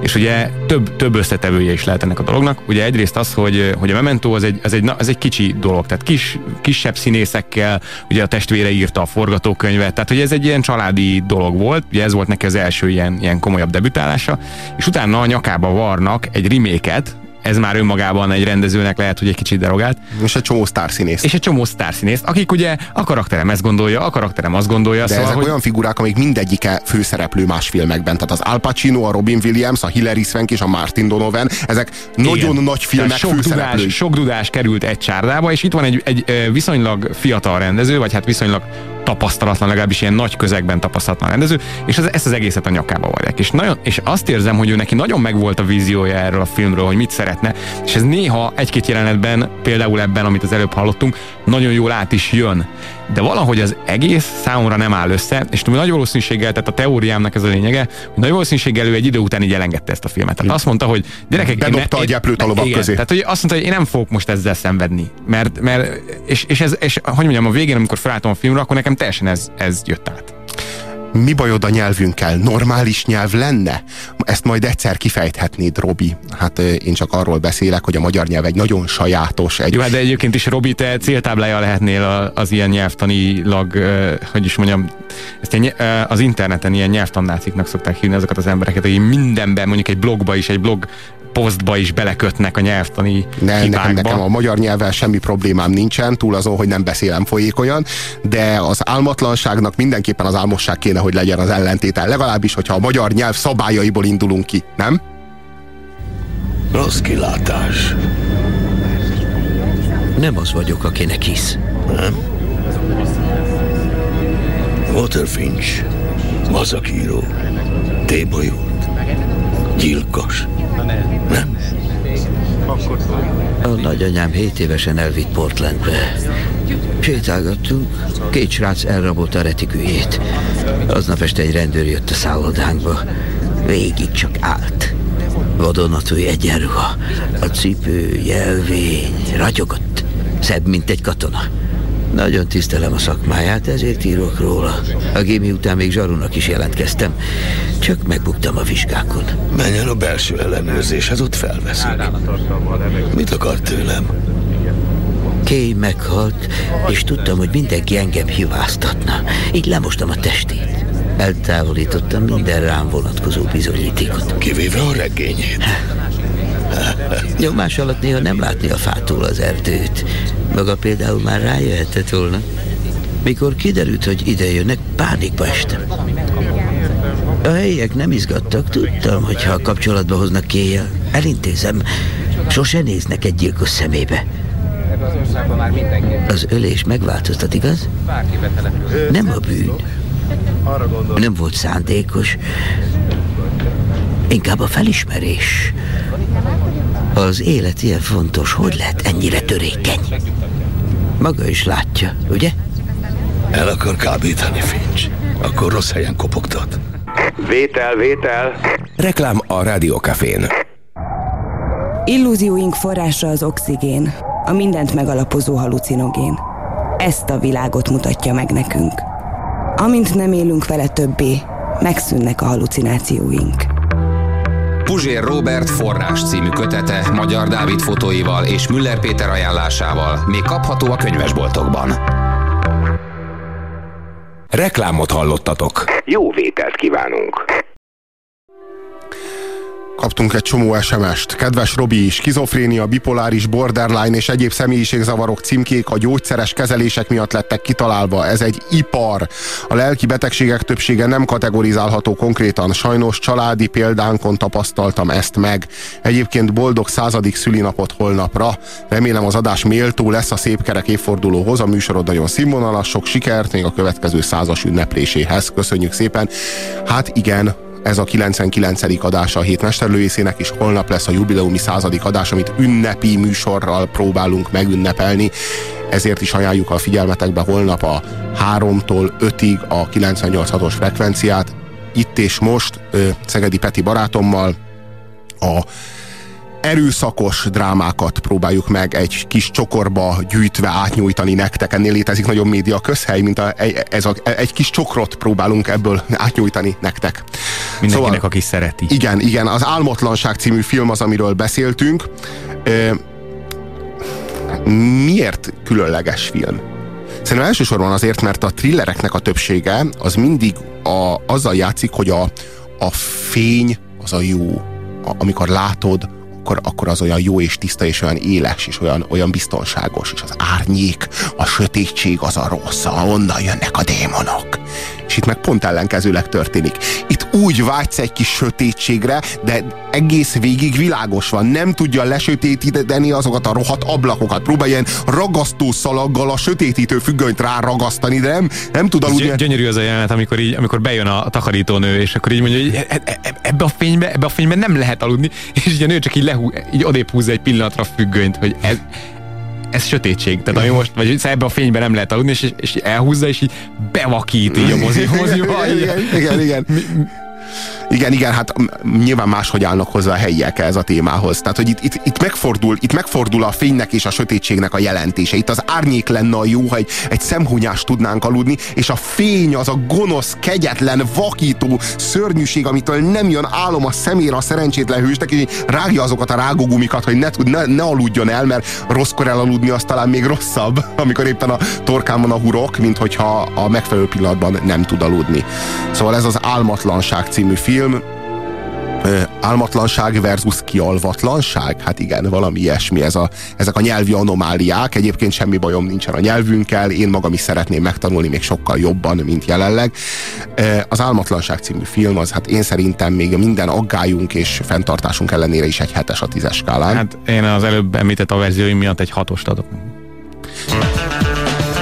És ugye több, több összetevője is lehet ennek a dolognak. Ugye egyrészt az, hogy, hogy a Memento az egy, az egy, az egy kicsi dolog, tehát kis, kisebb színészekkel, ugye a testvére írta a forgatókönyvet, tehát hogy ez egy ilyen családi dolog volt, ugye ez volt neki az első ilyen, ilyen komolyabb debütálása, és utána a nyakába varnak egy reméket, ez már önmagában egy rendezőnek lehet, hogy egy kicsit derogált. És egy csomó sztárszínész. És egy csomó sztárszínész, akik ugye a karakterem ezt gondolja, a karakterem azt gondolja. De szóval, ezek hogy... olyan figurák, amik mindegyike főszereplő más filmekben. Tehát az Al Pacino, a Robin Williams, a Hilary Swank és a Martin Donovan, ezek Igen. nagyon nagy filmek sok dudás, sok dudás került egy csárdába, és itt van egy, egy viszonylag fiatal rendező, vagy hát viszonylag tapasztalatlan, legalábbis ilyen nagy közegben tapasztalatlan rendező, és ez, ezt az egészet a nyakába varják. És, nagyon, és azt érzem, hogy ő neki nagyon megvolt a víziója erről a filmről, hogy mit szeretne, és ez néha egy-két jelenetben, például ebben, amit az előbb hallottunk, nagyon jól át is jön de valahogy az egész számomra nem áll össze, és nagy valószínűséggel, tehát a teóriámnak ez a lényege, hogy nagy valószínűséggel ő egy idő után így elengedte ezt a filmet. Tehát azt mondta, hogy gyerekek... Bedobta ne, a gyeplőt a lovak közé. Tehát hogy azt mondta, hogy én nem fogok most ezzel szenvedni. Mert, mert és, és, ez, és hogy mondjam, a végén, amikor felálltam a filmre, akkor nekem teljesen ez, ez jött át mi bajod a nyelvünkkel? Normális nyelv lenne? Ezt majd egyszer kifejthetnéd, Robi. Hát én csak arról beszélek, hogy a magyar nyelv egy nagyon sajátos. Egy... Jó, hát de egyébként is, Robi, te céltáblája lehetnél az ilyen nyelvtanilag, hogy is mondjam, ezt az interneten ilyen nyelvtannáciknak szokták hívni azokat az embereket, hogy mindenben, mondjuk egy blogba is, egy blog posztba is belekötnek a nyelvtani ne, nekem, nekem a magyar nyelvvel semmi problémám nincsen, túl azon, hogy nem beszélem folyékonyan, de az álmatlanságnak mindenképpen az álmosság kéne, hogy legyen az ellentétel. Legalábbis, hogyha a magyar nyelv szabályaiból indulunk ki, nem? Rossz kilátás. Nem az vagyok, akinek hisz. Nem? Waterfinch, mazakíró, tébolyút, gyilkos. Nem? A nagyanyám 7 évesen elvitt Portlandbe. Sétálgattunk, két srác elrabolta a retikűjét. Aznap este egy rendőr jött a szállodánkba. Végig csak állt. Vadonatúj egyenruha. A cipő, jelvény, ragyogott. Szebb, mint egy katona. Nagyon tisztelem a szakmáját, ezért írok róla. A gémi után még zsarunak is jelentkeztem. Csak megbuktam a vizsgákon. Menj el a belső ellenőrzéshez, ott felveszünk. Mit akar tőlem? Kay meghalt, és tudtam, hogy mindenki engem hibáztatna. Így lemostam a testét. Eltávolítottam minden rám vonatkozó bizonyítékot. Kivéve a regényét. Nyomás alatt néha nem látni a fától az erdőt. Maga például már rájöhetett volna. Mikor kiderült, hogy ide jönnek, pánikba estem. A helyiek nem izgattak, tudtam, hogy ha kapcsolatba hoznak kéjjel, elintézem, sose néznek egy gyilkos szemébe. Az ölés megváltoztat, igaz? Nem a bűn. Nem volt szándékos. Inkább a felismerés. Az élet ilyen fontos, hogy lehet ennyire törékeny? Maga is látja, ugye? El akar kábítani, Finch. Akkor rossz helyen kopogtat. Vétel, vétel. Reklám a Rádiókafén. Illúzióink forrása az oxigén, a mindent megalapozó halucinogén. Ezt a világot mutatja meg nekünk. Amint nem élünk vele többé, megszűnnek a halucinációink. Puzsér Robert forrás című kötete Magyar Dávid fotóival és Müller Péter ajánlásával még kapható a könyvesboltokban. Reklámot hallottatok. Jó vételt kívánunk! Kaptunk egy csomó SMS-t. Kedves Robi, skizofrénia, bipoláris, borderline és egyéb személyiségzavarok címkék a gyógyszeres kezelések miatt lettek kitalálva. Ez egy ipar. A lelki betegségek többsége nem kategorizálható konkrétan. Sajnos családi példánkon tapasztaltam ezt meg. Egyébként boldog századik szülinapot holnapra. Remélem az adás méltó lesz a szép kerek évfordulóhoz. A műsorod nagyon színvonalas, sok sikert még a következő százas ünnepléséhez. Köszönjük szépen. Hát igen, ez a 99. adása a hét mesterlővészének, és holnap lesz a jubileumi századik adás, amit ünnepi műsorral próbálunk megünnepelni. Ezért is ajánljuk a figyelmetekbe holnap a 3-tól 5-ig a 98.6-os frekvenciát. Itt és most Szegedi Peti barátommal a erőszakos drámákat próbáljuk meg egy kis csokorba gyűjtve átnyújtani nektek. Ennél létezik nagyon média közhely, mint a, ez a, egy kis csokrot próbálunk ebből átnyújtani nektek. Mindenkinek, szóval, aki szereti. Igen, igen. Az Álmatlanság című film az, amiről beszéltünk. Miért különleges film? Szerintem elsősorban azért, mert a thrillereknek a többsége az mindig a, azzal játszik, hogy a, a fény az a jó. A, amikor látod, akkor, akkor az olyan jó és tiszta, és olyan éles, és olyan, olyan biztonságos, és az árnyék, a sötétség az a rossz, onnan jönnek a démonok. És itt meg pont ellenkezőleg történik. Itt úgy vágysz egy kis sötétségre, de egész végig világos van. Nem tudja lesötétíteni azokat a rohadt ablakokat. Próbálja ilyen ragasztó szalaggal a sötétítő függönyt ráragasztani, de nem, nem tud aludni. Gyönyörű az a jelenet, amikor, így, amikor bejön a takarítónő, és akkor így mondja, hogy e- e- e- ebbe a fénybe, ebbe a fénybe nem lehet aludni, és így a nő csak így, lehú, így odébb húzza egy pillanatra a függönyt, hogy ez, ez sötétség. Tehát ami most, vagy ebbe a fényben nem lehet aludni, és, és elhúzza, és így bevakít így a mozi, moziba. igen, igen, igen. Igen, igen, hát nyilván máshogy állnak hozzá a helyiek ez a témához. Tehát, hogy itt, itt, itt, megfordul, itt megfordul a fénynek és a sötétségnek a jelentése. Itt az árnyék lenne a jó, ha egy, egy szemhunyást tudnánk aludni, és a fény az a gonosz, kegyetlen, vakító szörnyűség, amitől nem jön álom a szemére a szerencsétlen hősnek, és rágja azokat a rágógumikat, hogy ne, ne, ne aludjon el, mert rosszkor elaludni az talán még rosszabb, amikor éppen a torkán van a hurok, mint hogyha a megfelelő pillanatban nem tud aludni. Szóval ez az Álmatlanság című film, film álmatlanság versus kialvatlanság? Hát igen, valami ilyesmi ez a, ezek a nyelvi anomáliák. Egyébként semmi bajom nincsen a nyelvünkkel, én magam is szeretném megtanulni még sokkal jobban, mint jelenleg. Az Álmatlanság című film az hát én szerintem még minden aggályunk és fenntartásunk ellenére is egy hetes a tízes skálán. Hát én az előbb említett a verzióim miatt egy hatost adok.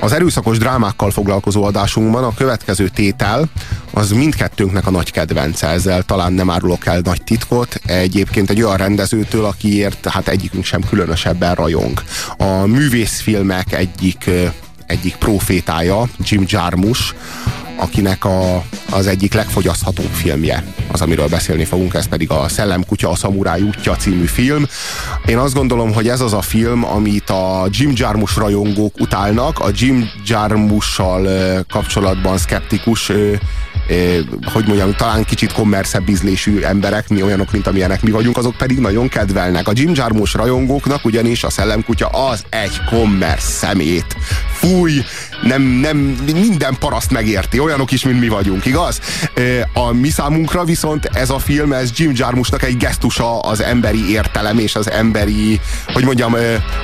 Az erőszakos drámákkal foglalkozó adásunkban a következő tétel az mindkettőnknek a nagy kedvence, ezzel talán nem árulok el nagy titkot, egyébként egy olyan rendezőtől, akiért hát egyikünk sem különösebben rajong. A művészfilmek egyik egyik profétája, Jim Jarmusch, akinek a, az egyik legfogyaszthatóbb filmje az, amiről beszélni fogunk, ez pedig a Szellemkutya, a Szamuráj útja című film. Én azt gondolom, hogy ez az a film, amit a Jim Jarmusch rajongók utálnak, a Jim Jarmuschal kapcsolatban szkeptikus hogy mondjam, talán kicsit kommerszebb ízlésű emberek, mi olyanok, mint amilyenek mi vagyunk, azok pedig nagyon kedvelnek. A Jim Jarmusch rajongóknak ugyanis a Szellemkutya az egy kommersz szemét. Fúj, nem, nem, minden paraszt megérti, olyanok is, mint mi vagyunk, igaz? A mi számunkra viszont ez a film, ez Jim Jarmuschnak egy gesztusa az emberi értelem és az emberi, hogy mondjam,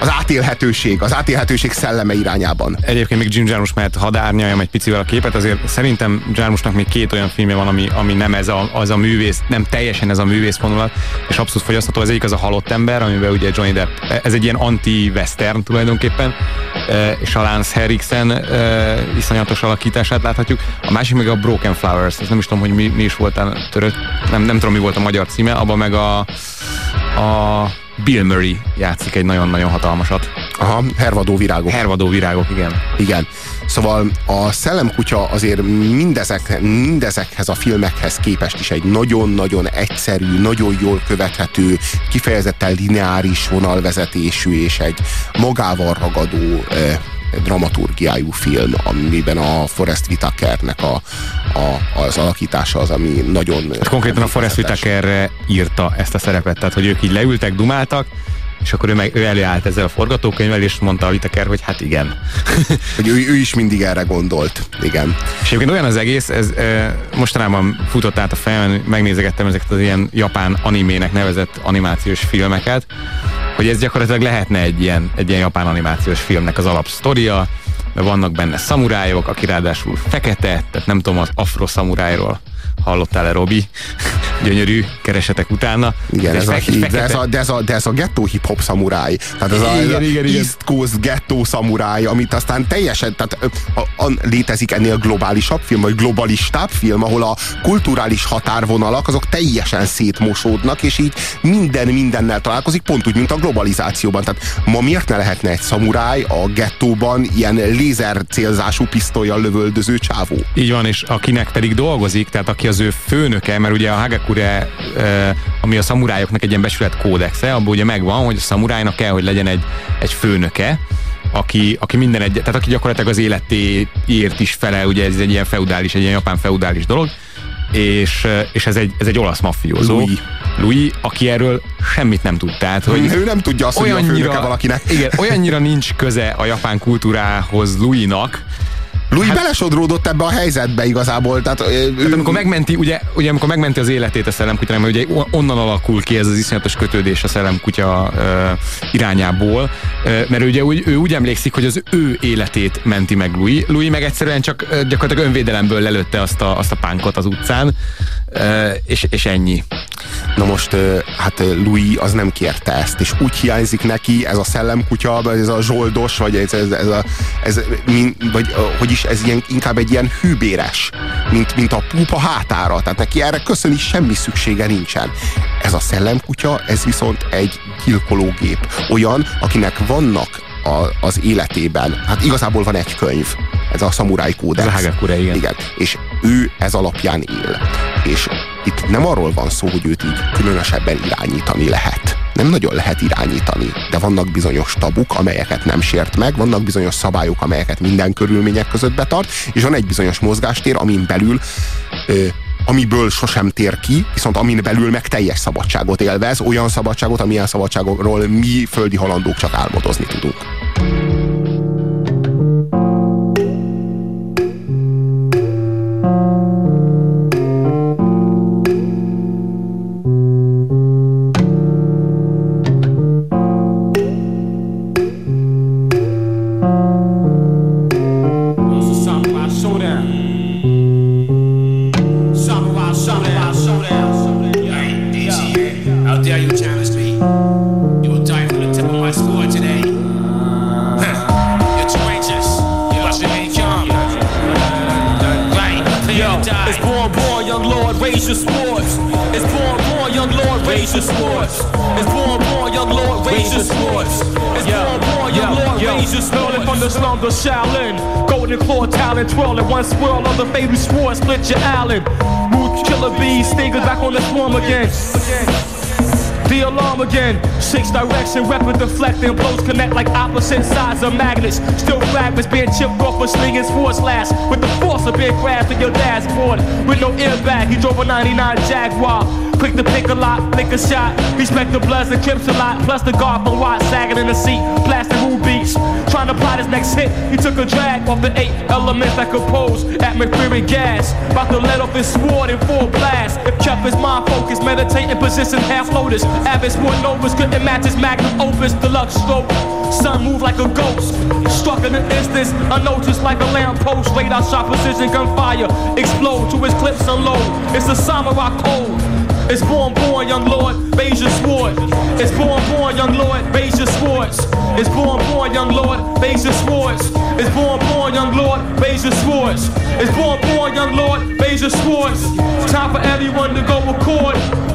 az átélhetőség, az átélhetőség szelleme irányában. Egyébként még Jim Jarmusch, mert ha árnyaljam egy picivel a képet, azért szerintem Jarmuschnak még két olyan filmje van, ami, ami nem ez a, az a művész, nem teljesen ez a művész vonulat, és abszolút fogyasztható. Az egyik az a halott ember, amiben ugye Johnny Depp, ez egy ilyen anti-western tulajdonképpen, és a Lance Henriksen uh, iszonyatos alakítását láthatjuk. A másik meg a Broken Flowers, ez nem is tudom, hogy mi, mi is voltál törött, nem, nem tudom, mi volt a magyar címe, abban meg a, a Bill Murray játszik egy nagyon-nagyon hatalmasat. Aha, hervadó virágok. Hervadó virágok, igen. Igen. Szóval a Szellemkutya azért mindezek, mindezekhez a filmekhez képest is egy nagyon-nagyon egyszerű, nagyon jól követhető, kifejezetten lineáris vonalvezetésű és egy magával ragadó dramaturgiájú film, amiben a Forrest Whitakernek a, a, az alakítása az, ami nagyon... Hát konkrétan a Forrest Whitaker írta ezt a szerepet, tehát hogy ők így leültek, dumáltak, és akkor ő, meg, ő előállt ezzel a forgatókönyvvel, és mondta a Whittaker, hogy hát igen. hogy ő, ő is mindig erre gondolt, igen. És egyébként olyan az egész, ez e, mostanában futott át a fejemen, megnézegettem ezeket az ilyen japán animének nevezett animációs filmeket, hogy ez gyakorlatilag lehetne egy ilyen, egy ilyen japán animációs filmnek az alapsztoria, mert vannak benne szamurájok, aki ráadásul fekete, tehát nem tudom, az afro szamurájról hallottál-e, Robi? Gyönyörű, keresetek utána. Igen, ez, ez, a, de, ez a, de, ez a, de ez a gettó hip-hop szamuráj. Tehát ez a, igen, igen, East Coast gettó szamuráj, amit aztán teljesen, tehát a, a, létezik ennél globálisabb film, vagy globalistább film, ahol a kulturális határvonalak azok teljesen szétmosódnak, és így minden mindennel találkozik, pont úgy, mint a globalizációban. Tehát ma miért ne lehetne egy szamuráj a gettóban ilyen lézer célzású pisztolyjal lövöldöző csávó? Így van, és akinek pedig dolgozik, tehát aki az ő főnöke, mert ugye a Hagakure, ami a szamurájoknak egy ilyen besület kódexe, abban ugye megvan, hogy a szamurájnak kell, hogy legyen egy, egy főnöke, aki, aki minden egy, tehát aki gyakorlatilag az életéért is felel, ugye ez egy ilyen feudális, egy ilyen japán feudális dolog, és, és ez, egy, ez egy olasz maffiózó. Louis. Louis, aki erről semmit nem tud. Tehát, hogy ő nem tudja azt, olyannyira, hogy a valakinek. Igen, olyannyira nincs köze a japán kultúrához Louisnak, Louis hát, belesodródott ebbe a helyzetbe igazából. Tehát, ő, tehát amikor megmenti, ugye, ugye amikor megmenti az életét a szellemkutya, mert ugye onnan alakul ki ez az iszonyatos kötődés a szellemkutya uh, irányából, uh, mert ugye úgy, ő úgy emlékszik, hogy az ő életét menti meg Louis. Louis meg egyszerűen csak uh, gyakorlatilag önvédelemből lelőtte azt a, azt a pánkot az utcán, uh, és, és ennyi. Na most, hát Louis az nem kérte ezt, és úgy hiányzik neki ez a szellemkutya, ez a zsoldos, vagy ez, ez, ez, a, ez vagy hogy is ez ilyen, inkább egy ilyen hűbéres, mint, mint a púpa hátára, tehát neki erre köszöni semmi szüksége nincsen. Ez a szellemkutya, ez viszont egy gyilkológép. Olyan, akinek vannak a, az életében, hát igazából van egy könyv, ez a Samurai Kódex. Ez a Hagakure, igen. igen. És ő ez alapján él. És itt nem arról van szó, hogy őt így különösebben irányítani lehet. Nem nagyon lehet irányítani, de vannak bizonyos tabuk, amelyeket nem sért meg, vannak bizonyos szabályok, amelyeket minden körülmények között betart, és van egy bizonyos mozgástér, amin belül ö, amiből sosem tér ki, viszont amin belül meg teljes szabadságot élvez, olyan szabadságot, amilyen szabadságokról mi földi halandók csak álmodozni tudunk. Direction, weapon deflecting, blows connect like opposite sides of magnets. Still fragments being chipped off a slinging force last with the force of being crashed in your dashboard. With no airbag, he drove a 99 Jaguar. Quick to pick a lot, lick a shot. Respect the bloods and crips a lot. Plus the guard from Watt sagging in the seat. Plastic rule beats. Trying to plot his next hit. He took a drag off the eight elements that compose atmospheric gas. About to let off his sword in full blast. If kept his mind focused, meditating position half lotus. Avid sport novas couldn't match his magnum opus. Deluxe stroke. Sun moved like a ghost. Struck in an instant, unnoticed like a lamppost. Radar shot precision gunfire. Explode to his clips unload. It's a samurai code. It's born, born, young Lord, raise your sword. It's born, born, young Lord, raise your swords. It's born, born, young Lord, raise your swords. It's born, born, young Lord, raise your swords. It's born, born, young Lord, raise your swords. Time for everyone to go record.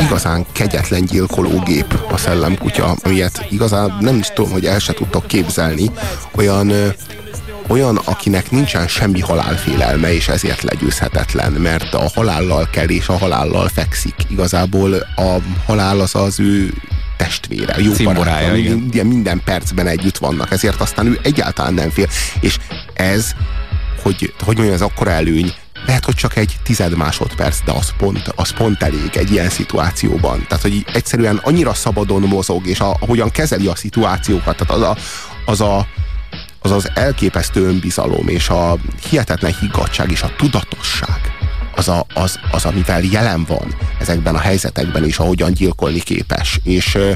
Igazán kegyetlen gyilkológép a szellemkutya, amilyet igazán nem is tudom, hogy el se tudtok képzelni. Olyan, olyan, akinek nincsen semmi halálfélelme, és ezért legyőzhetetlen, mert a halállal kell, és a halállal fekszik. Igazából a halál az az ő testvére, jó Cimborája, baráta, minden, minden percben együtt vannak, ezért aztán ő egyáltalán nem fél. És ez, hogy, hogy mondjam, ez akkora előny, lehet, hogy csak egy tized másodperc, de az pont, az pont elég egy ilyen szituációban. Tehát, hogy egyszerűen annyira szabadon mozog, és a, ahogyan kezeli a szituációkat, tehát az a, az a az az elképesztő önbizalom, és a hihetetlen higgadság, és a tudatosság, az, a, az, az, amivel jelen van ezekben a helyzetekben, és ahogyan gyilkolni képes. És ö,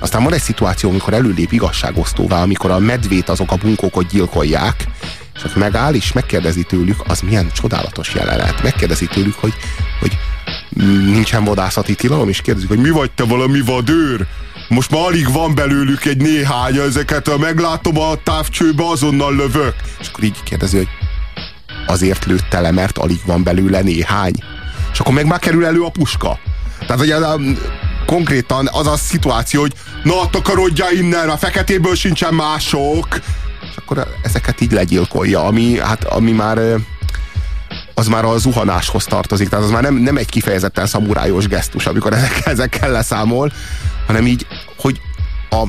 aztán van egy szituáció, amikor előlép igazságosztóvá, amikor a medvét azok a bunkókot gyilkolják, és ott megáll, és megkérdezi tőlük, az milyen csodálatos jelenet. Megkérdezi tőlük, hogy, hogy nincsen vadászati tilalom, és kérdezik, hogy mi vagy te valami vadőr? Most már alig van belőlük egy néhány, ezeket ha meglátom a távcsőbe, azonnal lövök. És akkor így kérdezi, hogy azért lőtte le, mert alig van belőle néhány. És akkor meg már kerül elő a puska. Tehát, hogy az a, konkrétan az a szituáció, hogy na, takarodja innen, a feketéből sincsen mások. És akkor ezeket így legyilkolja, ami, hát, ami már az már a zuhanáshoz tartozik, tehát az már nem, nem egy kifejezetten szamurájos gesztus, amikor ezekkel, ezekkel leszámol, hanem így, hogy a,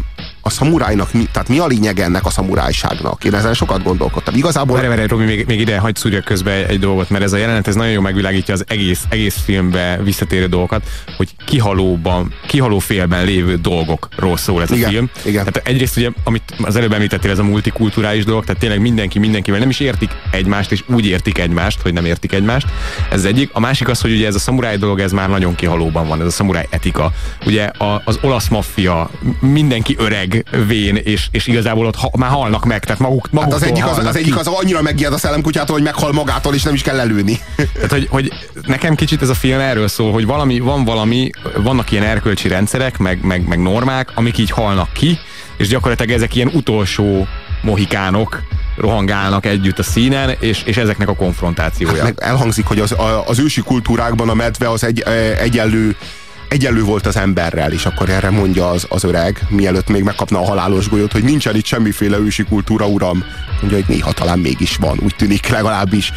a szamurájnak, mi, tehát mi a lényeg ennek a szamurájságnak? Én ezen sokat gondolkodtam. Igazából... Várj, várj, Robi, még, még ide hagyd szúrjak közbe egy, dolgot, mert ez a jelenet ez nagyon jól megvilágítja az egész, egész filmbe visszatérő dolgokat, hogy kihalóban, kihaló félben lévő dolgokról szól ez a Igen, film. igen. Tehát egyrészt ugye, amit az előbb említettél, ez a multikulturális dolog, tehát tényleg mindenki mindenkivel nem is értik egymást, és úgy értik egymást, hogy nem értik egymást. Ez egyik. A másik az, hogy ugye ez a szamuráj dolog, ez már nagyon kihalóban van, ez a szamuráj etika. Ugye a, az olasz maffia, mindenki öreg, vén, és, és igazából ott ha, már halnak meg, tehát maguk, Hát maguktól az egyik az, az egyik az annyira megijed a szellemkutyától, hogy meghal magától, és nem is kell lelőni. Tehát, hogy, hogy nekem kicsit ez a film erről szól, hogy valami, van valami, vannak ilyen erkölcsi rendszerek, meg, meg, meg normák, amik így halnak ki, és gyakorlatilag ezek ilyen utolsó mohikánok rohangálnak együtt a színen, és, és ezeknek a konfrontációja. Meg elhangzik, hogy az, a, az ősi kultúrákban a medve az egy, e, egyenlő egyenlő volt az emberrel, és akkor erre mondja az, az öreg, mielőtt még megkapna a halálos golyót, hogy nincsen itt semmiféle ősi kultúra, uram. Mondja, hogy néha talán mégis van, úgy tűnik legalábbis.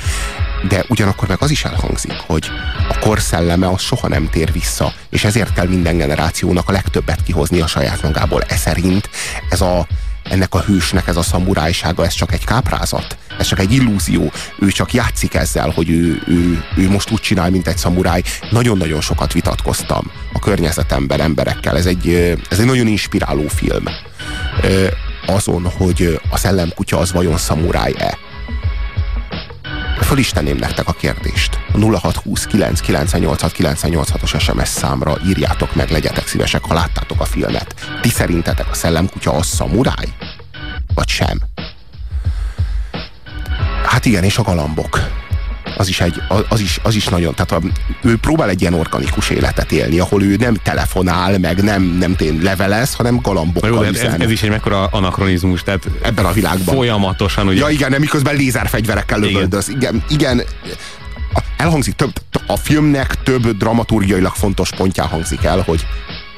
De ugyanakkor meg az is elhangzik, hogy a kor szelleme az soha nem tér vissza, és ezért kell minden generációnak a legtöbbet kihozni a saját magából. Ez szerint ez a, ennek a hősnek ez a szamurájsága, ez csak egy káprázat, ez csak egy illúzió. Ő csak játszik ezzel, hogy ő, ő, ő most úgy csinál, mint egy szamuráj. Nagyon-nagyon sokat vitatkoztam a környezetemben emberekkel. Ez egy, ez egy nagyon inspiráló film. Azon, hogy a szellemkutya az vajon szamuráj-e. Föl is tenném nektek a kérdést. A 0629 986 986-os SMS számra írjátok meg, legyetek szívesek, ha láttátok a filmet. Ti szerintetek a szellemkutya az szamuráj? Vagy sem? Hát igen, és a galambok. Az is, egy, az is, az is nagyon, tehát a, ő próbál egy ilyen organikus életet élni, ahol ő nem telefonál, meg nem, nem tény levelez, hanem galambokkal jó, ez, ez is egy mekkora anakronizmus, tehát Ebben a világban. folyamatosan ugye Ja igen, nem miközben lézerfegyverekkel lövöldöz. Igen, igen. Elhangzik több, a filmnek több dramaturgiailag fontos pontján hangzik el, hogy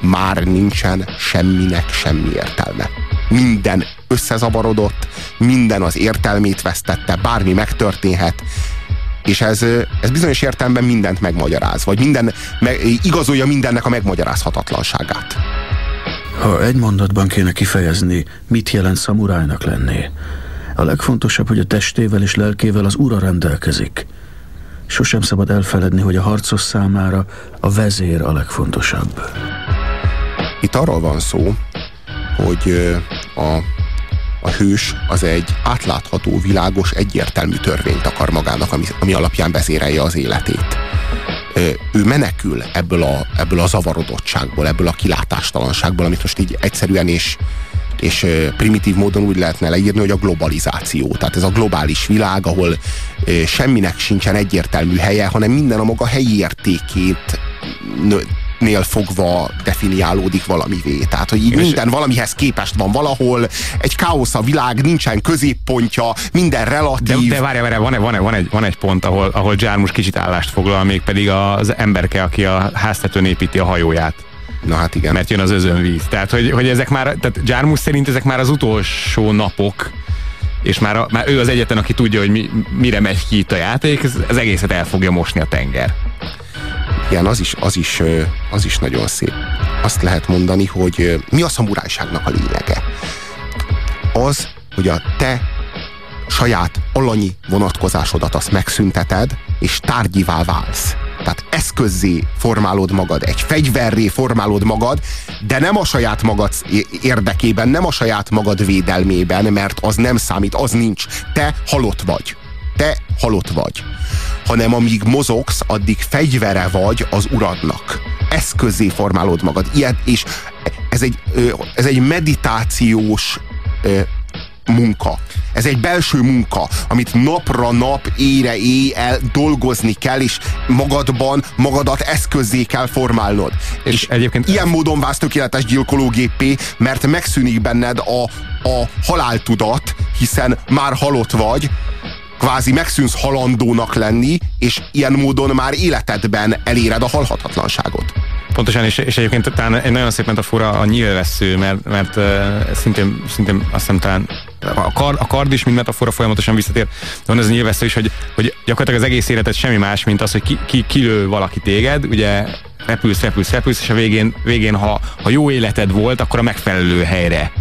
már nincsen semminek semmi értelme. Minden összezavarodott, minden az értelmét vesztette, bármi megtörténhet, és ez, ez bizonyos értelemben mindent megmagyaráz, vagy minden, meg, igazolja mindennek a megmagyarázhatatlanságát. Ha egy mondatban kéne kifejezni, mit jelent szamurájnak lenni, a legfontosabb, hogy a testével és lelkével az ura rendelkezik. Sosem szabad elfeledni, hogy a harcos számára a vezér a legfontosabb. Itt arról van szó, hogy a, a hős az egy átlátható, világos, egyértelmű törvényt akar magának, ami, ami alapján vezérelje az életét. Ő menekül ebből a, ebből a zavarodottságból, ebből a kilátástalanságból, amit most így egyszerűen és, és primitív módon úgy lehetne leírni, hogy a globalizáció. Tehát ez a globális világ, ahol semminek sincsen egyértelmű helye, hanem minden a maga helyi értékét nél fogva definiálódik valamivé. Tehát, hogy így minden valamihez képest van valahol, egy káosz a világ, nincsen középpontja, minden relatív. De, de várj, várj, van, van, van, egy, van egy pont, ahol, ahol Jarmus kicsit állást foglal, még pedig az emberke, aki a háztetőn építi a hajóját. Na hát igen. Mert jön az özönvíz. Tehát, hogy, hogy ezek már, tehát Jarmus szerint ezek már az utolsó napok, és már, a, már ő az egyetlen, aki tudja, hogy mi, mire megy ki itt a játék, ez, az egészet el fogja mosni a tenger. Igen, az is, az is, az is nagyon szép. Azt lehet mondani, hogy mi a szamurájságnak a lényege? Az, hogy a te saját alanyi vonatkozásodat azt megszünteted, és tárgyivá válsz. Tehát eszközzé formálod magad, egy fegyverré formálod magad, de nem a saját magad érdekében, nem a saját magad védelmében, mert az nem számít, az nincs. Te halott vagy. Te halott vagy. Hanem amíg mozogsz, addig fegyvere vagy az uradnak. Eszközé formálod magad. Ilyet, és ez egy, ez egy meditációs munka. Ez egy belső munka, amit napra nap, ére éjjel dolgozni kell, és magadban magadat eszközzé kell formálnod. És, és egyébként ilyen ez... módon válsz tökéletes gyilkológépé, mert megszűnik benned a, a haláltudat, hiszen már halott vagy, kvázi megszűnsz halandónak lenni, és ilyen módon már életedben eléred a halhatatlanságot. Pontosan, és, és egyébként talán egy nagyon szép metafora a nyilvessző, mert, mert uh, szintén, szintén azt hiszem talán a kard, a kard is, mint metafora folyamatosan visszatér, de van ez a nyilvessző is, hogy, hogy gyakorlatilag az egész életed semmi más, mint az, hogy ki, ki, kilő valaki téged, ugye repülsz, repülsz, repülsz, és a végén, végén ha, ha jó életed volt, akkor a megfelelő helyre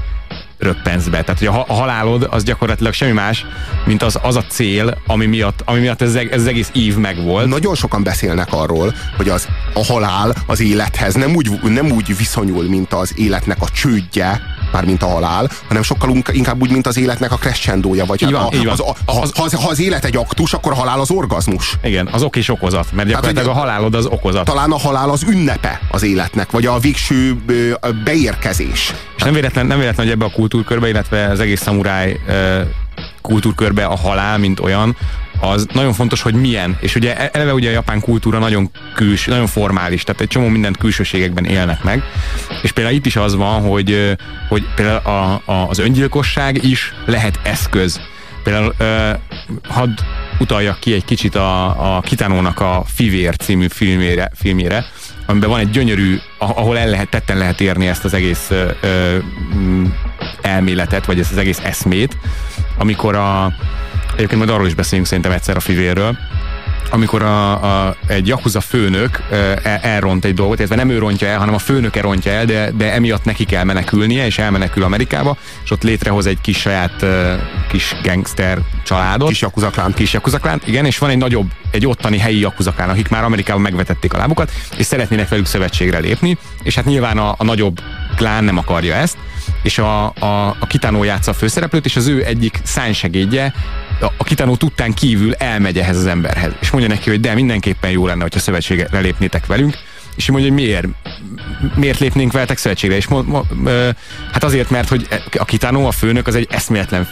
röppensz be. Tehát, hogy a, halálod az gyakorlatilag semmi más, mint az, az a cél, ami miatt, ami miatt ez, ez az egész ív megvolt. Nagyon sokan beszélnek arról, hogy az, a halál az élethez nem úgy, nem úgy viszonyul, mint az életnek a csődje, mint a halál, hanem sokkal inkább úgy, mint az életnek a crescendója. Vagy így van, a, így van. Az, a, a, ha, az, ha az élet egy aktus, akkor a halál az orgazmus. Igen, az ok és okozat, mert gyakorlatilag a halálod az okozat. Talán a halál az ünnepe az életnek, vagy a végső beérkezés. És nem véletlen, nem véletlen, hogy ebbe a kultúrkörbe, illetve az egész szamuráj kultúrkörbe a halál, mint olyan, az nagyon fontos, hogy milyen. És ugye e- eleve ugye a japán kultúra nagyon küls, nagyon formális, tehát egy csomó mindent külsőségekben élnek meg. És például itt is az van, hogy, hogy például a, a, az öngyilkosság is lehet eszköz. Például uh, hadd utaljak ki egy kicsit a, a Kitánónak a Fivér című filmére, filmére, amiben van egy gyönyörű, ahol el lehet, tetten lehet érni ezt az egész ö, ö, elméletet, vagy ezt az egész eszmét, amikor a, egyébként majd arról is beszélünk szerintem egyszer a fivérről, amikor a, a, egy Yakuza főnök e, elront egy dolgot, illetve nem ő rontja el, hanem a főnöke rontja el, de, de emiatt neki kell menekülnie, és elmenekül Amerikába, és ott létrehoz egy kis saját kis gangster családot. Kis Yakuza Kis Yakuza igen, és van egy nagyobb, egy ottani helyi Yakuza akik már Amerikában megvetették a lábukat, és szeretnének velük szövetségre lépni, és hát nyilván a, a nagyobb klán nem akarja ezt, és a, a, a Kitano játsza a főszereplőt, és az ő egyik szánysegédje a Kitano tudtán kívül elmegy ehhez az emberhez. És mondja neki, hogy de mindenképpen jó lenne, hogyha szövetségre lépnétek velünk. És mondja, hogy miért? Miért lépnénk veletek szövetségre? És mo, mo, ö, hát azért, mert hogy a Kitano, a főnök, az egy eszméletlen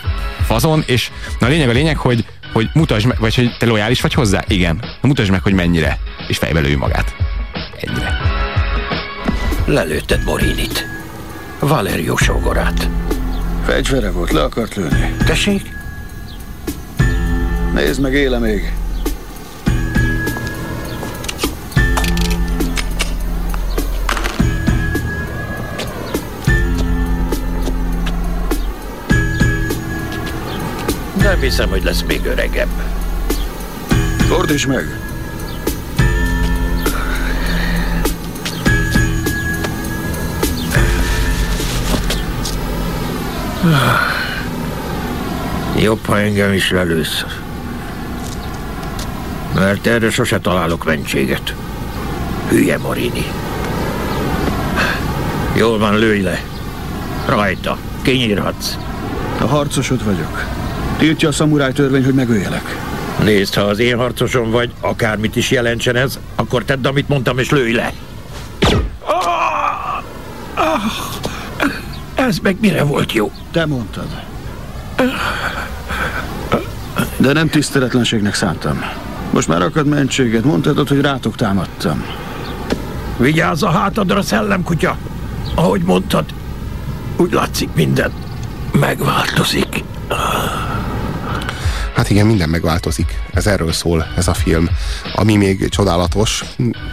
fazon, és na a lényeg a lényeg, hogy, hogy mutasd meg, vagy hogy te lojális vagy hozzá? Igen. Mutasd meg, hogy mennyire. És fejbe lő magát. Ennyire. Lelőtted Morinit. Valerio sógorát. Fegyvere volt, le akart lőni. Tessék? Nézd meg, éle még. Nem hiszem, hogy lesz még öregebb. Fordíts meg! Jobb, ha engem is lelősz. Mert erre sose találok mentséget. Hülye Morini. Jól van, lőj le. Rajta. Kinyírhatsz. A harcosod vagyok. Tiltja a szamuráj törvény, hogy megöljelek. Nézd, ha az én harcosom vagy, akármit is jelentsen ez, akkor tedd, amit mondtam, és lőj le. Ez meg mire volt jó? Te mondtad. De nem tiszteletlenségnek szántam. Most már akad mentséget. Mondtad, hogy rátok támadtam. Vigyázz a hátadra, szellemkutya! Ahogy mondtad, úgy látszik minden megváltozik. Hát igen, minden megváltozik. Ez erről szól, ez a film. Ami még csodálatos,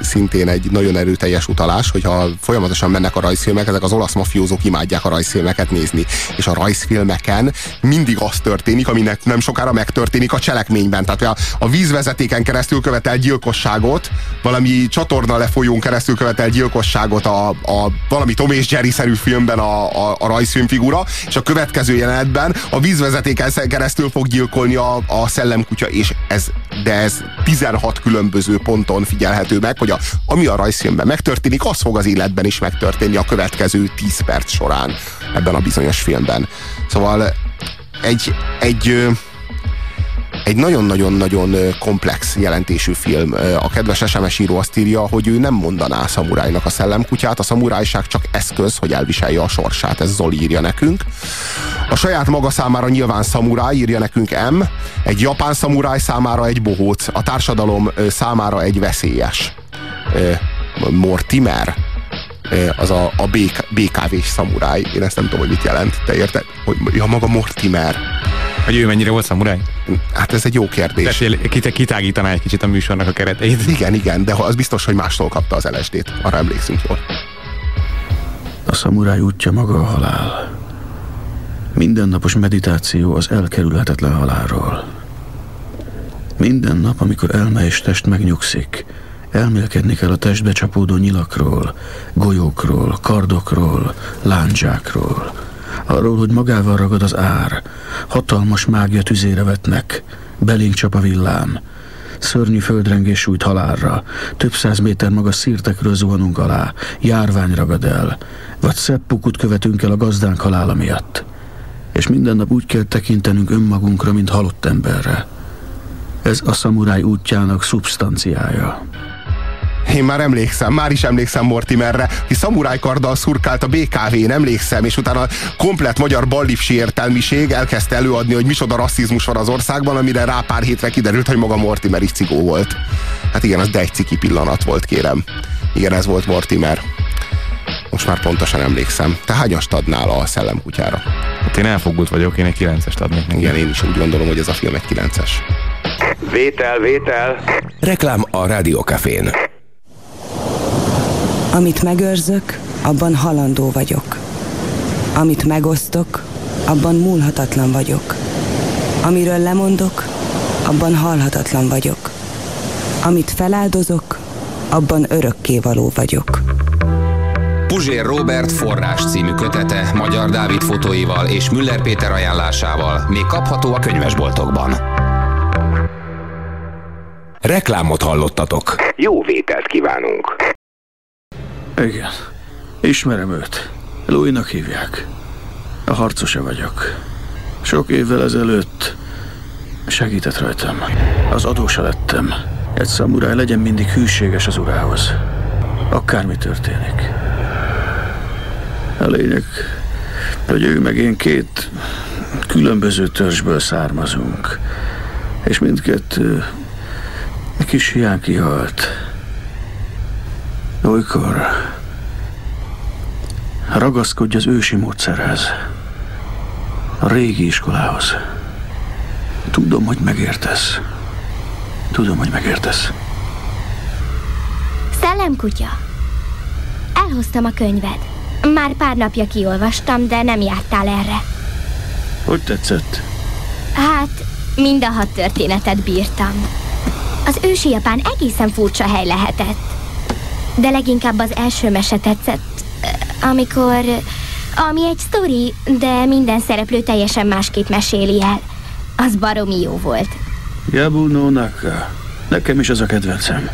szintén egy nagyon erőteljes utalás, hogyha folyamatosan mennek a rajzfilmek, ezek az olasz mafiózók imádják a rajzfilmeket nézni. És a rajzfilmeken mindig az történik, aminek nem sokára megtörténik a cselekményben. Tehát a, a vízvezetéken keresztül követel gyilkosságot, valami csatorna lefolyón keresztül követel gyilkosságot a, a valami Tom és Jerry-szerű filmben a, a, a rajzfilmfigura, és a következő jelenetben a vízvezetéken keresztül fog gyilkolni a, a szellemkutya, és ez, de ez 16 különböző ponton figyelhető meg, hogy a, ami a rajzfilmben megtörténik, az fog az életben is megtörténni a következő 10 perc során ebben a bizonyos filmben. Szóval egy, egy egy nagyon-nagyon-nagyon komplex jelentésű film. A kedves SMS író azt írja, hogy ő nem mondaná a szamurájnak a szellemkutyát, a szamurájság csak eszköz, hogy elviselje a sorsát, ez Zoli írja nekünk. A saját maga számára nyilván szamuráj, írja nekünk M, egy japán szamuráj számára egy bohóc, a társadalom számára egy veszélyes. Mortimer, az a, a BK, BKV-s szamuráj. Én ezt nem tudom, hogy mit jelent. Te érted? Hogy ja, maga Mortimer. Hogy ő mennyire volt szamuráj? Hát ez egy jó kérdés. Tehát kitágítaná egy kicsit a műsornak a kereteit. Igen, igen, de az biztos, hogy mástól kapta az LSD-t. Arra emlékszünk jól. A szamuráj útja maga a halál. Mindennapos meditáció az elkerülhetetlen halálról. Minden nap, amikor elme és test megnyugszik, elmélkedni kell a testbe csapódó nyilakról, golyókról, kardokról, lándzsákról, arról, hogy magával ragad az ár, hatalmas mágia tüzére vetnek, belénk csap a villám, szörnyű földrengés sújt halálra, több száz méter magas szírtekről zuhanunk alá, járvány ragad el, vagy szebb pukut követünk el a gazdánk halála miatt. És minden nap úgy kell tekintenünk önmagunkra, mint halott emberre. Ez a szamuráj útjának szubstanciája. Én már emlékszem, már is emlékszem Mortimerre, hogy szamurájkarddal szurkált a BKV-n, emlékszem, és utána komplet magyar ballipsi értelmiség elkezdte előadni, hogy micsoda rasszizmus van az országban, amire rá pár hétre kiderült, hogy maga Mortimer is cigó volt. Hát igen, az de egy ciki pillanat volt, kérem. Igen, ez volt Mortimer. Most már pontosan emlékszem. Te hányast adnál a szellemkutyára? Hát én elfogult vagyok, én egy 9-est adnék. Igen, én is úgy gondolom, hogy ez a film egy 9-es. Vétel, vétel. Reklám a Rádiókafén. Amit megőrzök, abban halandó vagyok. Amit megosztok, abban múlhatatlan vagyok. Amiről lemondok, abban halhatatlan vagyok. Amit feláldozok, abban örökké való vagyok. Puzsér Robert forrás című kötete Magyar Dávid fotóival és Müller Péter ajánlásával még kapható a könyvesboltokban. Reklámot hallottatok. Jó vételt kívánunk. Igen. Ismerem őt. Louis-nak hívják. A harcosa vagyok. Sok évvel ezelőtt segített rajtam. Az adósa lettem. Egy szamuráj legyen mindig hűséges az urához. Akármi történik. A lényeg, hogy ő meg én két különböző törzsből származunk. És mindkettő kis hiány kihalt. Olykor ragaszkodj az ősi módszerhez, a régi iskolához. Tudom, hogy megértesz. Tudom, hogy megértesz. Szellemkutya. Elhoztam a könyved. Már pár napja kiolvastam, de nem jártál erre. Hogy tetszett? Hát, mind a hat történetet bírtam. Az ősi Japán egészen furcsa hely lehetett. De leginkább az első mese tetszett, amikor... Ami egy sztori, de minden szereplő teljesen másképp meséli el. Az baromi jó volt. Yabu no Naka. Nekem is az a kedvencem.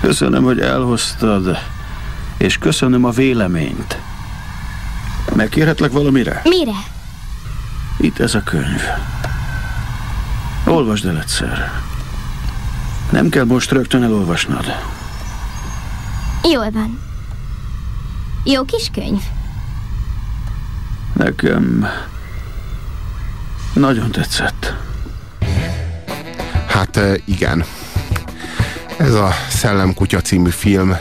Köszönöm, hogy elhoztad, és köszönöm a véleményt. Megkérhetlek valamire? Mire? Itt ez a könyv. Olvasd el egyszer. Nem kell most rögtön elolvasnod. Jól van. Jó kis könyv. Nekem nagyon tetszett. Hát eh, igen. Ez a Szellemkutya című film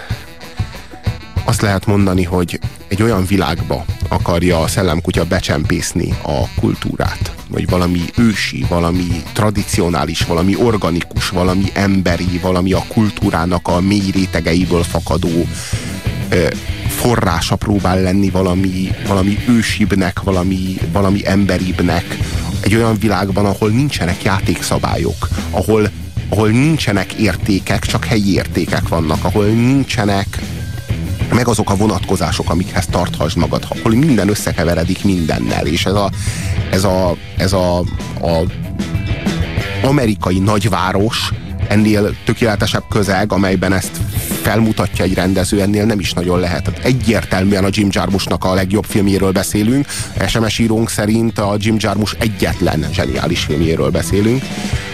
azt lehet mondani, hogy egy olyan világba akarja a szellemkutya becsempészni a kultúrát, vagy valami ősi, valami tradicionális, valami organikus, valami emberi, valami a kultúrának a mély rétegeiből fakadó ö, forrása próbál lenni valami, valami ősibbnek, valami, valami emberibbnek, egy olyan világban, ahol nincsenek játékszabályok, ahol, ahol nincsenek értékek, csak helyi értékek vannak, ahol nincsenek meg azok a vonatkozások, amikhez tarthasd magad, ahol minden összekeveredik mindennel, és ez a, ez a, ez a, a amerikai nagyváros ennél tökéletesebb közeg, amelyben ezt felmutatja egy rendező, ennél nem is nagyon lehet. Egyértelműen a Jim Jarmusnak a legjobb filmjéről beszélünk. SMS írónk szerint a Jim Jarmus egyetlen zseniális filmjéről beszélünk.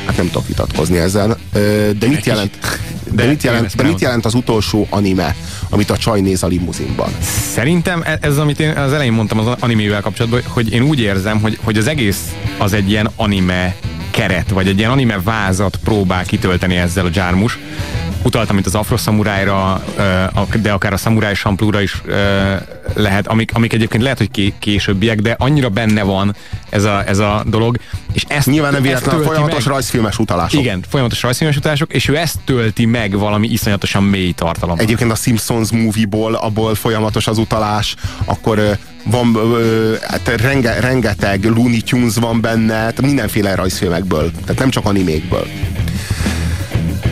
Hát nem tudok vitatkozni ezzel. De mit jelent, de mit jelent, de mit jelent az utolsó anime, amit a csaj néz a limuzinban? Szerintem e- ez, amit én az elején mondtam az animével kapcsolatban, hogy én úgy érzem, hogy, hogy az egész az egy ilyen anime keret, vagy egy ilyen anime vázat próbál kitölteni ezzel a Jarmus, utaltam itt az Afro Samurájra, de akár a Samurai Champlúra is lehet, amik, amik egyébként lehet, hogy későbbiek, de annyira benne van ez a, ez a dolog, és ezt Nyilván nem véletlen folyamatos meg. rajzfilmes utalások. Igen, folyamatos rajzfilmes utalások, és ő ezt tölti meg valami iszonyatosan mély tartalom. Egyébként a Simpsons movie-ból, abból folyamatos az utalás, akkor van hát renge, rengeteg Looney Tunes van benne, mindenféle rajzfilmekből, tehát nem csak animékből.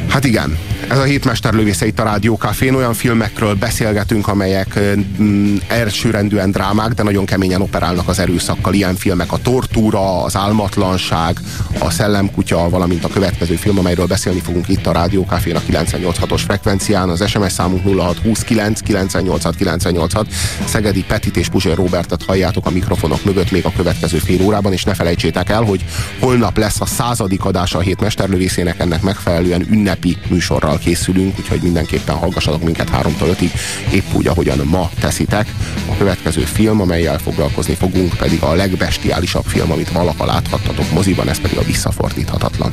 Hát igen, ez a hétmesterlövésze itt a Rádió Cafén. Olyan filmekről beszélgetünk, amelyek mm, elsőrendűen drámák, de nagyon keményen operálnak az erőszakkal. Ilyen filmek a Tortúra, az Álmatlanság, a Szellemkutya, valamint a következő film, amelyről beszélni fogunk itt a Rádió Cafén a 986-os frekvencián. Az SMS számunk 0629 986 986. Szegedi Petit és Puzsér Robertet halljátok a mikrofonok mögött még a következő fél órában, és ne felejtsétek el, hogy holnap lesz a századik adása a hét mesterlövészének, ennek megfelelően ünnepi műsorral készülünk, úgyhogy mindenképpen hallgassatok minket 3-tól 5-ig, épp úgy, ahogyan ma teszitek. A következő film, amelyel foglalkozni fogunk, pedig a legbestiálisabb film, amit valaha láthattatok moziban, ez pedig a visszafordíthatatlan.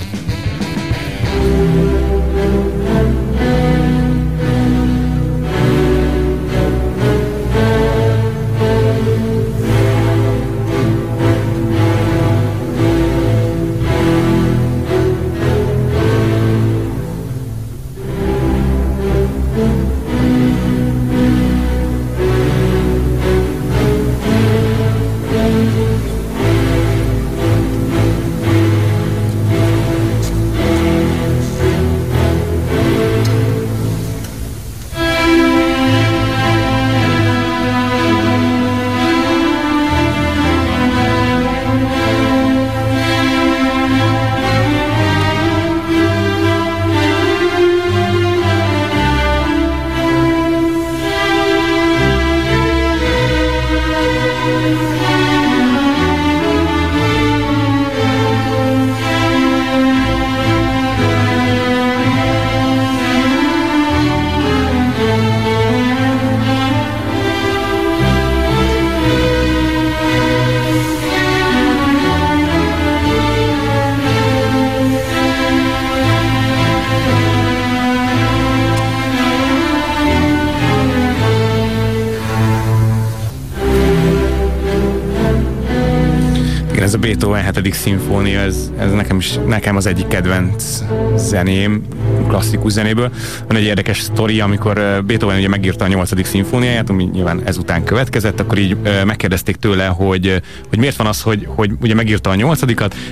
Beethoven 7. szimfónia, ez, ez nekem, is, nekem az egyik kedvenc zeném, klasszikus zenéből. Van egy érdekes sztori, amikor Beethoven ugye megírta a 8. szimfóniáját, ami nyilván ezután következett, akkor így megkérdezték tőle, hogy, hogy miért van az, hogy, hogy ugye megírta a 8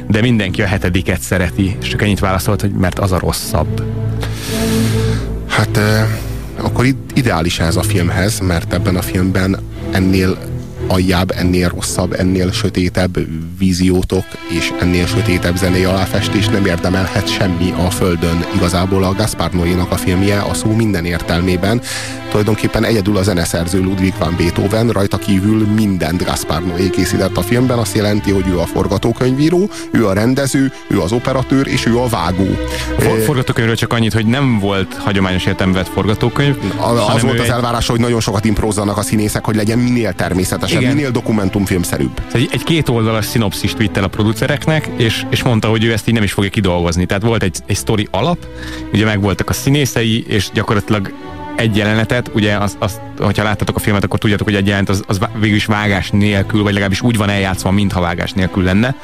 de mindenki a hetediket szereti, és csak ennyit válaszolt, hogy mert az a rosszabb. Hát akkor ideális ez a filmhez, mert ebben a filmben ennél aljább, ennél rosszabb, ennél sötétebb víziótok és ennél sötétebb zenei aláfestés nem érdemelhet semmi a Földön. Igazából a Gaspar Noé-nak a filmje a szó minden értelmében. Tulajdonképpen egyedül a zeneszerző Ludwig van Beethoven, rajta kívül mindent Gaspar Noé készített a filmben. Azt jelenti, hogy ő a forgatókönyvíró, ő a rendező, ő az operatőr és ő a vágó. For, forgatókönyvről csak annyit, hogy nem volt hagyományos vett forgatókönyv. A, az volt az egy... elvárás, hogy nagyon sokat imprózzanak a színészek, hogy legyen minél természetesebb, Igen. minél dokumentumfilmszerűbb. Egy, egy két oldalas szinopszist vitt el a producereknek, és, és mondta, hogy ő ezt így nem is fogja kidolgozni. Tehát volt egy, egy sztori alap, ugye megvoltak a színészei, és gyakorlatilag egy jelenetet, ugye azt, azt, hogyha láttatok a filmet, akkor tudjátok, hogy egy jelenet az, az végül is vágás nélkül, vagy legalábbis úgy van eljátszva, mintha vágás nélkül lenne.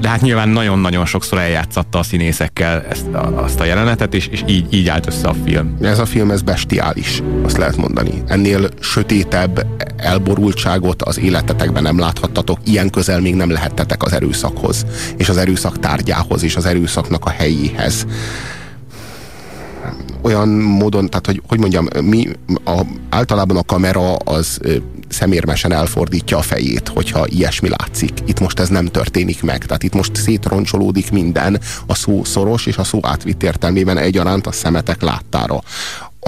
De hát nyilván nagyon-nagyon sokszor eljátszatta a színészekkel ezt a, azt a jelenetet, és, és így, így állt össze a film. Ez a film, ez bestiális, azt lehet mondani. Ennél sötétebb elborultságot az életetekben nem láthattatok, ilyen közel még nem lehettetek az erőszakhoz, és az erőszak tárgyához, és az erőszaknak a helyéhez olyan módon, tehát hogy, hogy mondjam, mi a, általában a kamera az szemérmesen elfordítja a fejét, hogyha ilyesmi látszik. Itt most ez nem történik meg. Tehát itt most szétroncsolódik minden a szó szoros és a szó átvitt értelmében egyaránt a szemetek láttára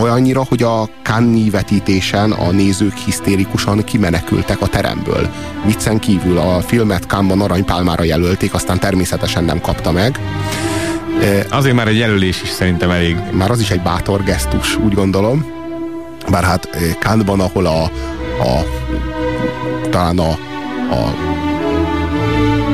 olyannyira, hogy a Kanni vetítésen a nézők hisztérikusan kimenekültek a teremből. Viccen kívül a filmet Kánban aranypálmára jelölték, aztán természetesen nem kapta meg. Azért már egy jelölés is szerintem elég. Már az is egy bátor gesztus, úgy gondolom. Bár hát Kánban, ahol a, a talán a, a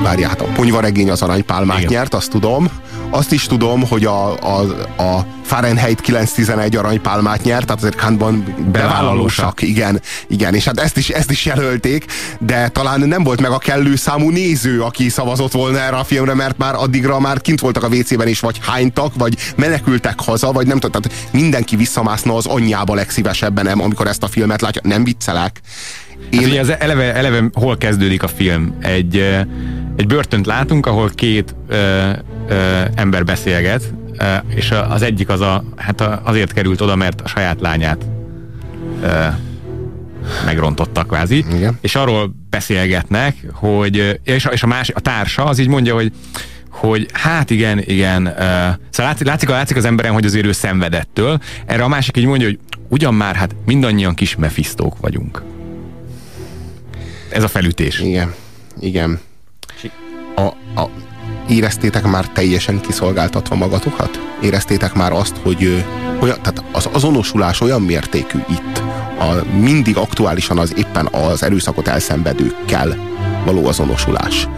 várját, a ponyvaregény az aranypálmát Igen. nyert, azt tudom. Azt is tudom, hogy a, a, a Fahrenheit 911 aranypálmát nyert, tehát azért Kantban bevállalósak. Igen, igen, és hát ezt is, ezt is jelölték, de talán nem volt meg a kellő számú néző, aki szavazott volna erre a filmre, mert már addigra már kint voltak a WC-ben is, vagy hánytak, vagy menekültek haza, vagy nem tudom, tehát mindenki visszamászna az anyjába legszívesebben, nem, amikor ezt a filmet látja. Nem viccelek. Én... Hát ugye az eleve, eleve hol kezdődik a film? Egy, egy börtönt látunk, ahol két ö, ö, ember beszélget, és az egyik az a, hát azért került oda, mert a saját lányát megrontottak kvázi, Igen. és arról beszélgetnek, hogy, és a, és a, más, a társa az így mondja, hogy hogy hát igen, igen, uh, szóval látszik, látszik, látszik az emberen, hogy azért ő szenvedettől. Erre a másik így mondja, hogy ugyan már, hát mindannyian kis mefisztók vagyunk. Ez a felütés. Igen, igen. A, a, éreztétek már teljesen kiszolgáltatva magatokat? Éreztétek már azt, hogy olyan, tehát az azonosulás olyan mértékű itt, a mindig aktuálisan az éppen az erőszakot elszenvedőkkel való azonosulás.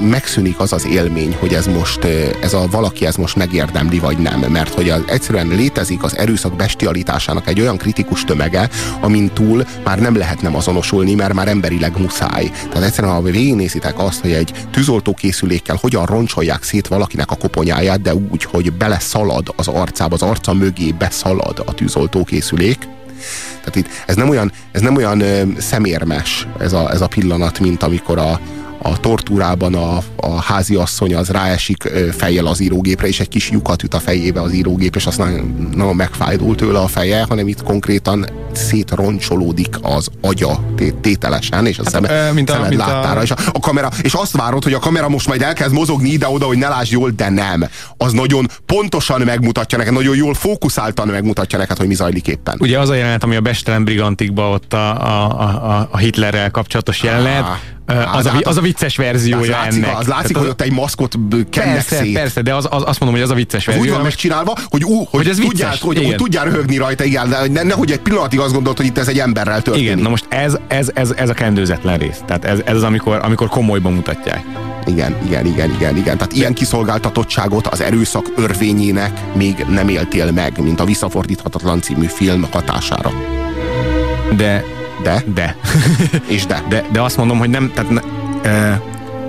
Megszűnik az az élmény, hogy ez most, ez a valaki ez most megérdemli, vagy nem. Mert hogy az, egyszerűen létezik az erőszak bestialitásának egy olyan kritikus tömege, amin túl már nem lehet nem azonosulni, mert már emberileg muszáj. Tehát egyszerűen, ha végignézitek azt, hogy egy tűzoltókészülékkel hogyan roncsolják szét valakinek a koponyáját, de úgy, hogy bele szalad az arcába, az arca mögé beszalad a tűzoltókészülék, tehát itt ez nem olyan, ez nem olyan ö, szemérmes ez a, ez a pillanat, mint amikor a, a tortúrában a, a házi asszony az ráesik fejjel az írógépre, és egy kis lyukat üt a fejébe az írógép, és aztán nagyon megfájdult tőle a feje, hanem itt konkrétan szétroncsolódik az agya tételesen, és a hát, szeme, mint a, szemed mint láttára. A... És a, a kamera, és azt várod, hogy a kamera most majd elkezd mozogni ide-oda, hogy ne lásd jól, de nem. Az nagyon pontosan megmutatja neked, nagyon jól fókuszáltan megmutatja neked, hogy mi zajlik éppen. Ugye az a jelenet, ami a Bestelen Brigantikban ott a, a, a, a Hitlerrel kapcsolatos jelenet, az, a, hát az a vicces verziója az ennek. Az látszik, hogy ott egy maszkot kennek persze, szét. Persze, de az, az, azt mondom, hogy az a vicces verzió. Úgy van megcsinálva, hogy, ú, hogy, hogy ez tudjál, vicces, hogy, hogy tudjál röhögni rajta, igen, de ne, nehogy egy pillanatig azt gondolt, hogy itt ez egy emberrel történik. Igen, na most ez, ez, ez, ez a kendőzetlen rész. Tehát ez, ez az, amikor, amikor komolyban mutatják. Igen, igen, igen, igen, igen. Tehát ilyen kiszolgáltatottságot az erőszak örvényének még nem éltél meg, mint a Visszafordíthatatlan című film hatására. De de? De. És de. de. De azt mondom, hogy nem, tehát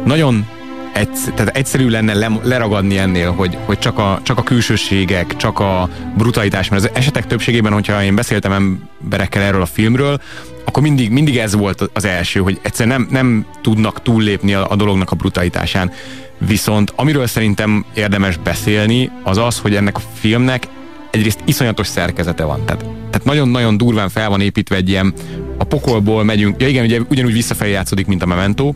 nagyon egy, tehát egyszerű lenne le, leragadni ennél, hogy, hogy csak, a, csak a külsőségek, csak a brutalitás, mert az esetek többségében, hogyha én beszéltem emberekkel erről a filmről, akkor mindig, mindig ez volt az első, hogy egyszerűen nem, nem tudnak túllépni a, a dolognak a brutalitásán. Viszont amiről szerintem érdemes beszélni, az az, hogy ennek a filmnek egyrészt iszonyatos szerkezete van. Tehát, tehát nagyon-nagyon durván fel van építve egy ilyen a pokolból megyünk, ja igen, ugye ugyanúgy visszafelé játszódik, mint a Memento,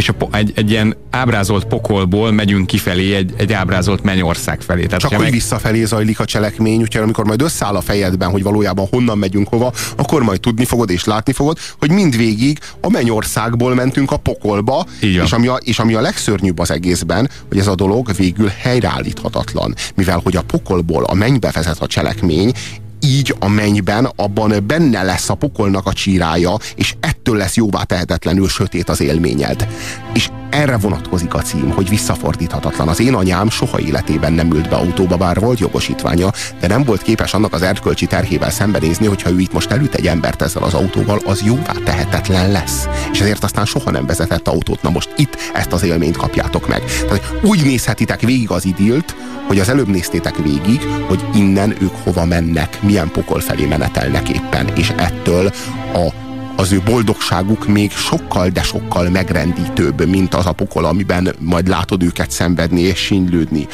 és a, egy, egy ilyen ábrázolt pokolból megyünk kifelé egy, egy ábrázolt mennyország felé. Tehát, Csak hogy visszafelé zajlik a cselekmény, úgyhogy amikor majd összeáll a fejedben, hogy valójában honnan megyünk hova, akkor majd tudni fogod és látni fogod, hogy mindvégig a mennyországból mentünk a pokolba, és ami, a, és ami a legszörnyűbb az egészben, hogy ez a dolog végül helyreállíthatatlan. Mivel hogy a pokolból a mennybe vezet a cselekmény, így a mennyben abban benne lesz a pokolnak a csírája, és ettől lesz jóvá tehetetlenül sötét az élményed. És erre vonatkozik a cím, hogy visszafordíthatatlan. Az én anyám soha életében nem ült be autóba, bár volt jogosítványa, de nem volt képes annak az erkölcsi terhével szembenézni, hogyha ő itt most elüt egy embert ezzel az autóval, az jóvá tehetetlen lesz. És ezért aztán soha nem vezetett autót. Na most itt ezt az élményt kapjátok meg. Tehát úgy nézhetitek végig az idilt, hogy az előbb néztétek végig, hogy innen ők hova mennek, milyen pokol felé menetelnek éppen, és ettől a az ő boldogságuk még sokkal, de sokkal megrendítőbb, mint az a pokol, amiben majd látod őket szenvedni és sínylődni.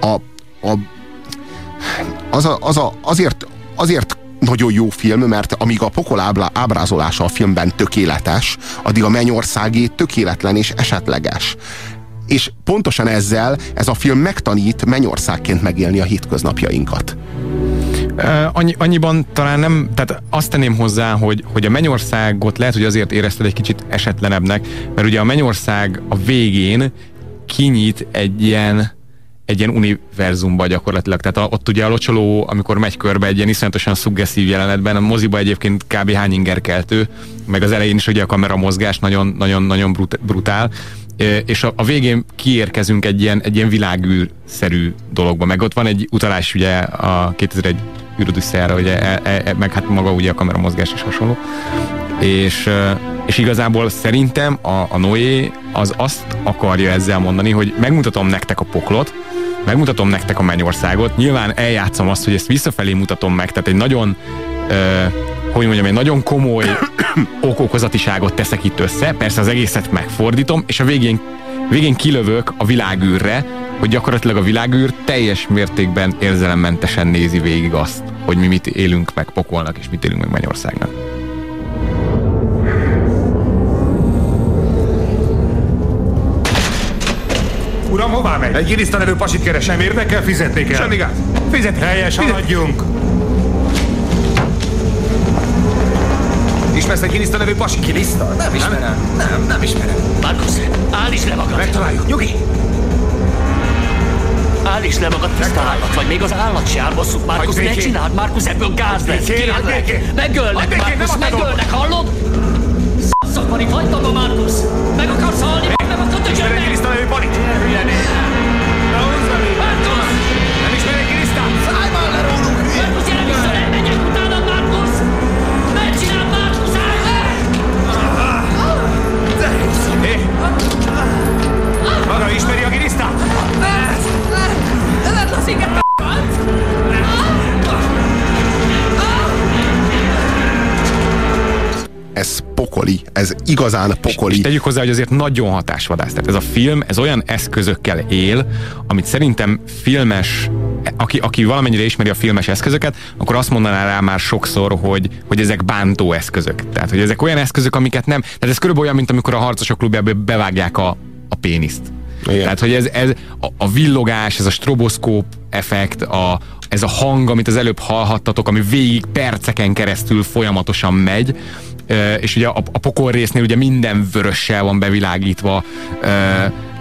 A, a, az a, az a, azért, azért nagyon jó film, mert amíg a pokol ábrá, ábrázolása a filmben tökéletes, addig a mennyországé tökéletlen és esetleges. És pontosan ezzel ez a film megtanít mennyországként megélni a hétköznapjainkat. Annyi, annyiban talán nem, tehát azt tenném hozzá, hogy, hogy a Mennyországot lehet, hogy azért érezted egy kicsit esetlenebbnek, mert ugye a Mennyország a végén kinyit egy ilyen egy ilyen univerzumba gyakorlatilag. Tehát a, ott ugye a locsoló, amikor megy körbe egy ilyen iszonyatosan szuggeszív jelenetben, a moziba egyébként kb. hány ingerkeltő, meg az elején is ugye a kamera mozgás nagyon, nagyon, nagyon brut, brutál, és a, a végén kiérkezünk egy ilyen, egy ilyen világűrszerű dologba, meg ott van egy utalás ugye a 2001 űrodüsszejára, ugye, e, e, e, meg hát maga ugye a kamera mozgás is hasonló. És, és igazából szerintem a, a Noé az azt akarja ezzel mondani, hogy megmutatom nektek a poklot, megmutatom nektek a mennyországot, nyilván eljátszom azt, hogy ezt visszafelé mutatom meg, tehát egy nagyon ö, hogy mondjam, egy nagyon komoly okokozatiságot teszek itt össze, persze az egészet megfordítom, és a végén, végén kilövök a világűrre, hogy gyakorlatilag a világűr teljes mértékben érzelemmentesen nézi végig azt, hogy mi mit élünk meg pokolnak, és mit élünk meg Mennyországnak. Uram, hová megy? Egy giriszta nevű pasit keres. Nem érdekel, fizetni kell. Semmi gáz. Fizet. Helyes, haladjunk. Ismersz egy giriszta nevű pasi? Giriszta? Nem ismerem. Nem, nem ismerem. Markus, állíts le magad. Megtaláljuk. Nyugi! Állíts le magad, tiszta állat, vagy még az állat se áll bosszút, Markus, ne csináld, Markus, ebből gáz lesz, kérlek. Megölnek, Markus, megölnek, hallod? Szasszok van itt, hagyd magam, Markus! Meg akarsz halni, meg nem akarod, hogy Ismer egy giriszta nevű palit? Markus! Nem Ez pokoli, ez igazán pokoli. És tegyük hozzá, hogy azért nagyon hatásvadász. Tehát ez a film, ez olyan eszközökkel él, amit szerintem filmes, aki, aki valamennyire ismeri a filmes eszközöket, akkor azt mondaná rá már sokszor, hogy, hogy ezek bántó eszközök. Tehát, hogy ezek olyan eszközök, amiket nem. Tehát ez körülbelül olyan, mint amikor a harcosok klubjába bevágják a, a péniszt. Igen. Tehát, hogy ez, ez a, a villogás, ez a stroboszkóp effekt, a, ez a hang, amit az előbb hallhattatok, ami végig perceken keresztül folyamatosan megy, és ugye a, a pokol résznél ugye minden vörössel van bevilágítva,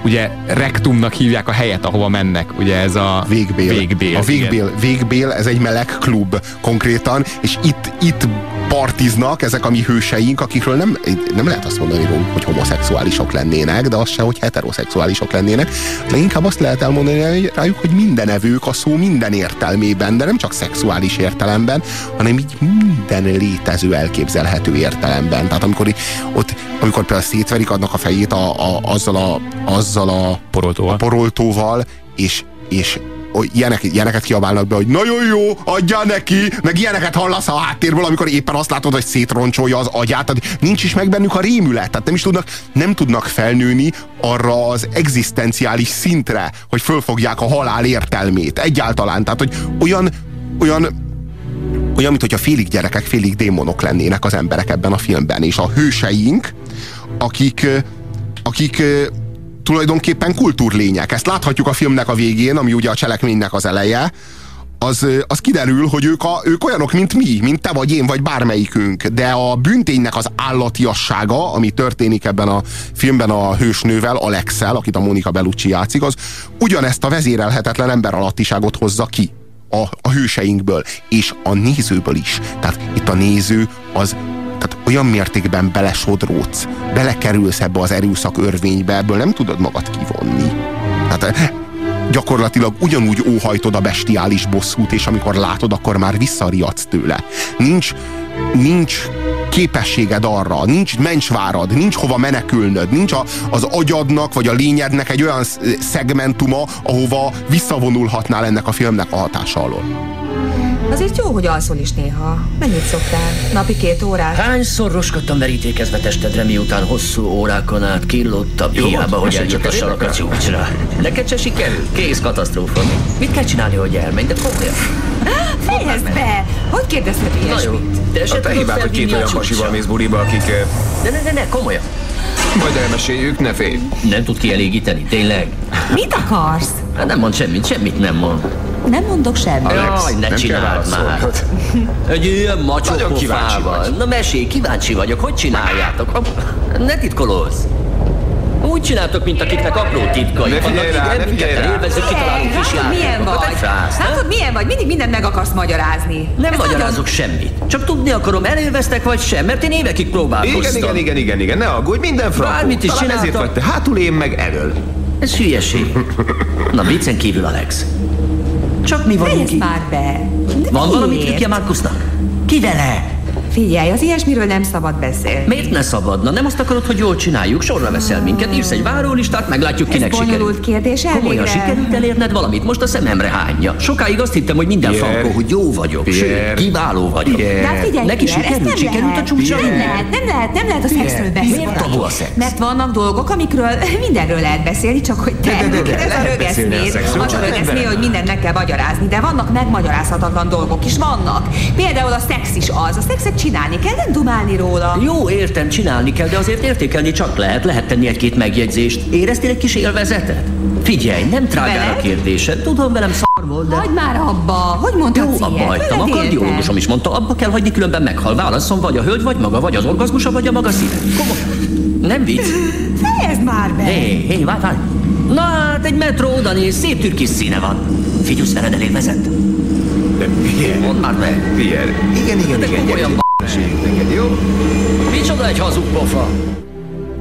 ugye rektumnak hívják a helyet, ahova mennek, ugye ez a végbél. végbél a végbél, végbél, ez egy meleg klub konkrétan, és itt, itt partiznak ezek a mi hőseink, akikről nem, nem lehet azt mondani róluk, hogy homoszexuálisok lennének, de az se, hogy heteroszexuálisok lennének. Leginkább azt lehet elmondani rájuk, hogy mindenevők a szó minden értelmében, de nem csak szexuális értelemben, hanem így minden létező elképzelhető értelemben. Tehát amikor ott, amikor például szétverik adnak a fejét a, a, azzal a, azzal a, poroltóval. a poroltóval, és, és ilyenek, ilyeneket kiabálnak be, hogy nagyon jó, adjál neki, meg ilyeneket hallasz a háttérből, amikor éppen azt látod, hogy szétroncsolja az agyát, tehát nincs is meg bennük a rémület, tehát nem is tudnak, nem tudnak felnőni arra az egzisztenciális szintre, hogy fölfogják a halál értelmét egyáltalán, tehát hogy olyan, olyan olyan, mintha félig gyerekek, félig démonok lennének az emberek ebben a filmben, és a hőseink, akik, akik tulajdonképpen kultúrlények. Ezt láthatjuk a filmnek a végén, ami ugye a cselekménynek az eleje, az, az kiderül, hogy ők, a, ők olyanok, mint mi, mint te vagy én, vagy bármelyikünk. De a bünténynek az állatiassága, ami történik ebben a filmben a hősnővel, Alexel, akit a Monika Bellucci játszik, az ugyanezt a vezérelhetetlen ember alattiságot hozza ki a, a hőseinkből, és a nézőből is. Tehát itt a néző az olyan mértékben belesodródsz, belekerülsz ebbe az erőszak örvénybe, ebből nem tudod magad kivonni. Tehát gyakorlatilag ugyanúgy óhajtod a bestiális bosszút, és amikor látod, akkor már visszariadsz tőle. Nincs, nincs képességed arra, nincs mencsvárad, nincs hova menekülnöd, nincs a, az agyadnak vagy a lényednek egy olyan szegmentuma, ahova visszavonulhatnál ennek a filmnek a hatása alól. Azért jó, hogy alszol is néha. Mennyit szoktál? Napi két órát? Hányszor roskadtam verítékezve testedre, miután hosszú órákon át killottam, Jó, hiába, hogy eljutassal a csúcsra. Neked se sikerül? Kész katasztrófa. Mit kell csinálni, hogy elmenj, de komolyan? Fejezd be! Hogy kérdezted ilyesmit? Na jó, de a te hibád, hogy két olyan pasival mész buliba, akik... De ne, ne, ne, komolyan. Majd elmeséljük, ne félj. Nem tud kielégíteni, tényleg? Mit akarsz? Hát nem mond semmit, semmit nem mond. Nem mondok semmit. Alex, Jaj, ne nem csináld már. Egy ilyen macsó pofával. Na mesélj, kíváncsi vagyok, hogy csináljátok? Ne titkolózz. Úgy csináltok, mint akiknek apró titkai ne figyelj rá, ne figyelj rá. Élvezzük, kitalálunk kis milyen vagy? Látod, milyen vagy? Mindig mindent meg akarsz magyarázni. Nem Ez magyarázok nagyon... semmit. Csak tudni akarom, elélveztek vagy sem, mert én évekig próbálkoztam. Igen, igen, igen, igen, igen. ne aggódj, minden frankó. Bármit is Talán csináltam. ezért vagy te hátul, én meg elől. Ez hülyeség. Na, viccen kívül, Alex. Csak mi vagyunk itt. már be. De Van valami trükkje Markusnak? Ki vele? Figyelj, az ilyesmiről nem szabad beszélni. Miért ne szabadna? Nem azt akarod, hogy jól csináljuk? Sorra veszel minket, írsz egy várólistát, meglátjuk, kinek Ez sikerült. kérdés, Komolyan elvégre. sikerült elérned valamit, most a szememre hányja. Sokáig azt hittem, hogy minden Pierre. frankó, hogy jó vagyok, Pierre. sőt, kiváló vagyok. Pierre. De hát figyelj, Neki Pierre, sikerült, nem sikerült a lehet. csúcsra Nem lehet, nem lehet, nem lehet a szexről beszélni. Miért tabu a szex? Mert vannak dolgok, amikről mindenről lehet beszélni, csak hogy te, De, de, de, de, ez a a szexről, az a nem hogy mindent meg kell magyarázni, de vannak megmagyarázhatatlan dolgok is, vannak. Például a szex is az, a szexet csinálni kell, nem dumálni róla. Jó, értem, csinálni kell, de azért értékelni csak lehet. Lehet tenni egy-két megjegyzést. Éreztél egy kis élvezetet? Figyelj, nem trágál a kérdésed. Tudom, velem szar volt, de... Hagyd már abba, hogy mondhatsz Jó, abba hagytam. A kardiológusom is mondta, abba kell hagyni, különben meghal. Válasszon, vagy a hölgy, vagy maga, vagy az orgazmusa, vagy a maga szíve. Komolyan. Nem vicc. Fejezd már be! Hé, hé, várj, várj. Na hát, egy metró oda néz, szép türkis színe van. Figyelsz veled elélvezett? De Pierre. Mondd már meg. Pierre. Igen, igen, De igen. komolyan, gyere. Meséljük neked, jó? Micsoda egy hazug pofa.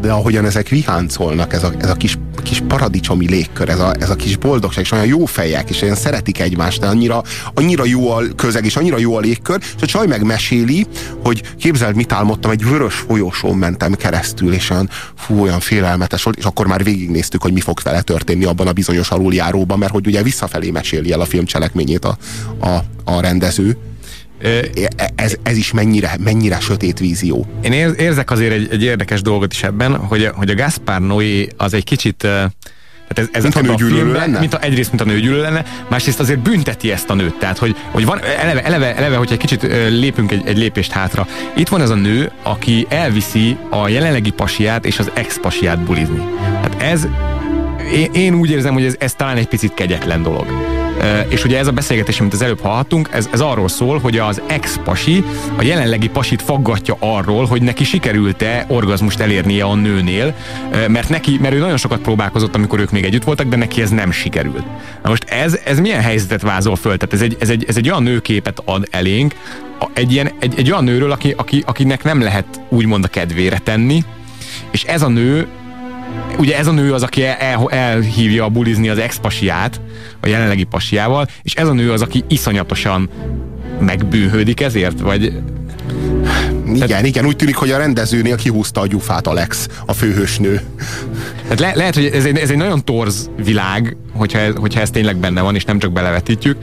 de ahogyan ezek viháncolnak, ez a, ez a kis, kis paradicsomi légkör, ez a, ez a kis boldogság, és olyan jó fejek, és olyan szeretik egymást, de annyira, annyira jó a közeg, és annyira jó a légkör, és a csaj meg meséli, hogy képzeld, mit álmodtam, egy vörös folyosón mentem keresztül, és olyan, fú, olyan félelmetes volt, és akkor már végignéztük, hogy mi fog vele történni abban a bizonyos aluljáróban, mert hogy ugye visszafelé meséli el a film cselekményét a, a, a rendező. Ez, ez is mennyire, mennyire sötét vízió. Én ér- érzek azért egy, egy érdekes dolgot is ebben, hogy, hogy a Gaspar Noé az egy kicsit eh, tehát ez, ez Mint a nőgyűlölő filmben- lenne? Mint a, egyrészt, mint a nőgyűlölő lenne, másrészt azért bünteti ezt a nőt. Tehát, hogy, hogy van, eleve, eleve, eleve, hogyha egy kicsit lépünk egy, egy lépést hátra. Itt van ez a nő, aki elviszi a jelenlegi pasiát és az ex-pasiát bulizni. Tehát ez, én, én úgy érzem, hogy ez, ez talán egy picit kegyetlen dolog. És ugye ez a beszélgetés, amit az előbb hallhattunk, ez, ez arról szól, hogy az ex-pasi a jelenlegi pasit faggatja arról, hogy neki sikerült-e orgazmust elérnie a nőnél, mert neki, mert ő nagyon sokat próbálkozott, amikor ők még együtt voltak, de neki ez nem sikerült. Na most ez, ez milyen helyzetet vázol föl? Tehát ez egy, ez egy, ez egy olyan nőképet ad elénk, egy, ilyen, egy, egy olyan nőről, aki, aki, akinek nem lehet úgymond a kedvére tenni, és ez a nő ugye ez a nő az, aki el, el, elhívja bulizni az ex-pasiát, a jelenlegi pasiával, és ez a nő az, aki iszonyatosan megbűhődik ezért, vagy... Igen, igen, úgy tűnik, hogy a rendezőnél kihúzta a gyufát Alex, a főhősnő. Tehát le, lehet, hogy ez egy, ez egy nagyon torz világ, hogyha ez, hogyha ez tényleg benne van, és nem csak belevetítjük,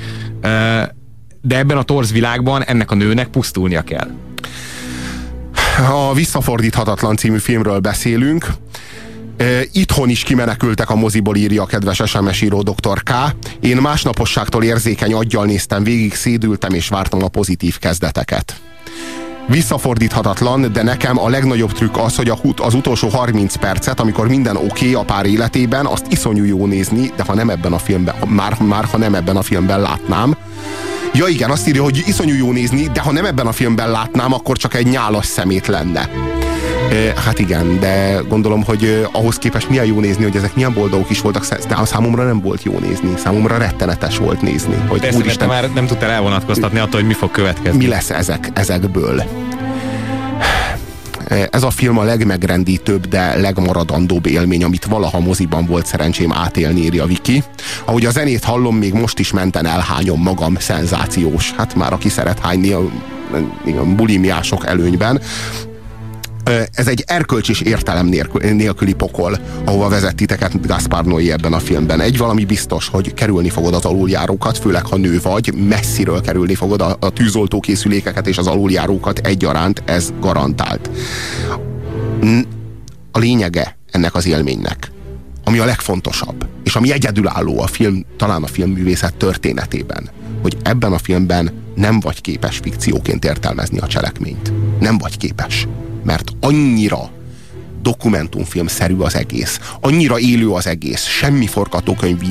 de ebben a torz világban ennek a nőnek pusztulnia kell. A Visszafordíthatatlan című filmről beszélünk. Itthon is kimenekültek a moziból, írja a kedves SMS író Dr. K. Én másnaposságtól érzékeny aggyal néztem végig, szédültem és vártam a pozitív kezdeteket. Visszafordíthatatlan, de nekem a legnagyobb trükk az, hogy az utolsó 30 percet, amikor minden oké okay a pár életében, azt iszonyú jó nézni, de ha nem ebben a filmben, már, már ha nem ebben a filmben látnám. Ja igen, azt írja, hogy iszonyú jó nézni, de ha nem ebben a filmben látnám, akkor csak egy nyálas szemét lenne. Hát igen, de gondolom, hogy ahhoz képest milyen jó nézni, hogy ezek milyen boldogok is voltak, de a számomra nem volt jó nézni. Számomra rettenetes volt nézni. Hogy Persze, úristen, már nem tudtál elvonatkoztatni attól, hogy mi fog következni. Mi lesz ezek, ezekből? Ez a film a legmegrendítőbb, de legmaradandóbb élmény, amit valaha moziban volt szerencsém átélni, írja Viki. Ahogy a zenét hallom, még most is menten elhányom magam, szenzációs. Hát már aki szeret hányni, a bulimiások előnyben ez egy erkölcs és értelem nélküli pokol, ahova vezet titeket Gaspar Noé ebben a filmben. Egy valami biztos, hogy kerülni fogod az aluljárókat, főleg ha nő vagy, messziről kerülni fogod a, a tűzoltó készülékeket és az aluljárókat egyaránt, ez garantált. A lényege ennek az élménynek, ami a legfontosabb, és ami egyedülálló a film, talán a filmművészet történetében, hogy ebben a filmben nem vagy képes fikcióként értelmezni a cselekményt. Nem vagy képes mert annyira dokumentumfilmszerű az egész. Annyira élő az egész. Semmi forgatókönyv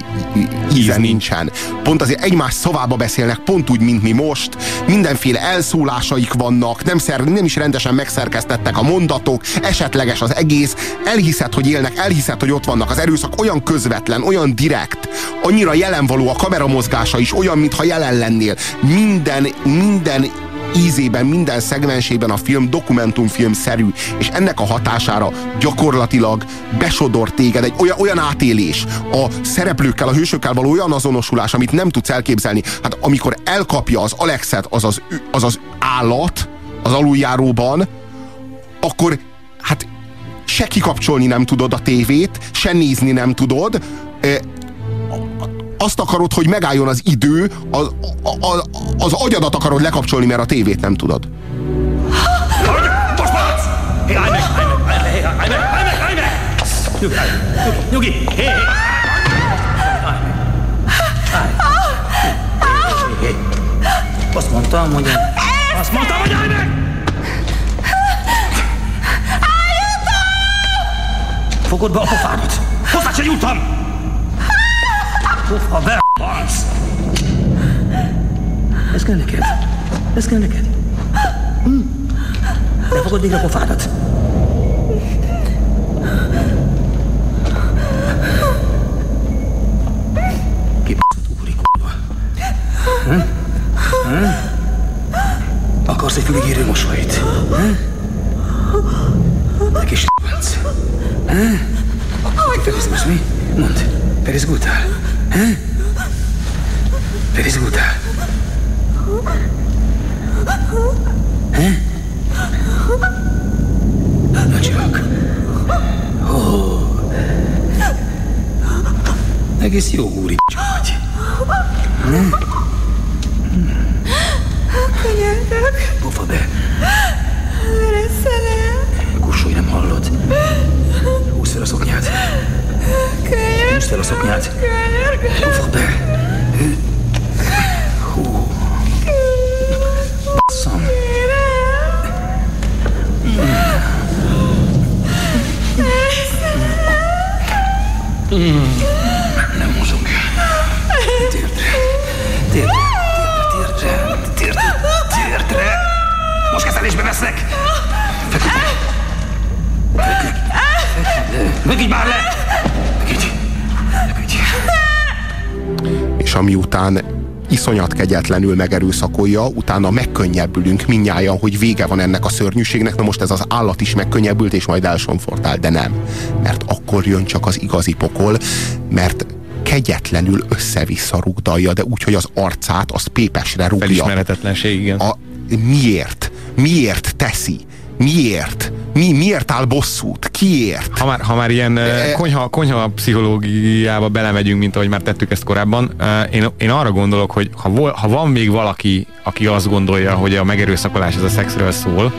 íze nincsen. Pont azért egymás szavába beszélnek, pont úgy, mint mi most. Mindenféle elszólásaik vannak, nem, szer, nem is rendesen megszerkesztettek a mondatok, esetleges az egész. Elhiszed, hogy élnek, elhiszed, hogy ott vannak. Az erőszak olyan közvetlen, olyan direkt, annyira jelenvaló a kameramozgása is, olyan, mintha jelen lennél. Minden, minden ízében, minden szegmensében a film dokumentumfilm-szerű, és ennek a hatására gyakorlatilag besodor téged egy olyan, olyan átélés, a szereplőkkel, a hősökkel való olyan azonosulás, amit nem tudsz elképzelni. Hát amikor elkapja az Alexet az az, az, az állat az aluljáróban, akkor hát se kikapcsolni nem tudod a tévét, se nézni nem tudod, azt akarod, hogy megálljon az idő, az, az, az agyadat akarod lekapcsolni, mert a tévét nem tudod. Nyugi, hé, hé! Azt mondtam, hogy... Azt mondtam, hogy állj meg! Fogod be a pofádat! Hozzá se juttam! Pofa be, balsz! Ez kell neked. Ez kell neked. Hm. Ne fogod még a pofádat. Kibaszott úri kurva. Hm? Hm? Akarsz egy füligérő mosolyt? Hm? Kis s***benc. Te most mi? Mondd, te izgultál? Hein Te izgultál? Hein? Na csak. Ó. Egész jó úri vagy. Ne? Könyörgök. Pofa be. Reszelem. Kussolj, nem hallod. Húzd fel a szoknyát. Könyörgök. Húzd fel a szoknyát. Könyörgök. Pofa Után iszonyat kegyetlenül megerőszakolja, utána megkönnyebbülünk minnyáján, hogy vége van ennek a szörnyűségnek, na most ez az állat is megkönnyebbült, és majd elsomfortál, de nem. Mert akkor jön csak az igazi pokol, mert kegyetlenül össze-vissza rugdalja, de úgy, hogy az arcát az pépesre rúgja. Felismerhetetlenség, igen. A, miért? Miért teszi? Miért? Mi, miért áll bosszút? Kiért? Ha már, ha már ilyen e... konyha, konyha pszichológiába belemegyünk, mint ahogy már tettük ezt korábban, én, én arra gondolok, hogy ha, vol, ha van még valaki, aki azt gondolja, hogy a megerőszakolás ez a szexről szól,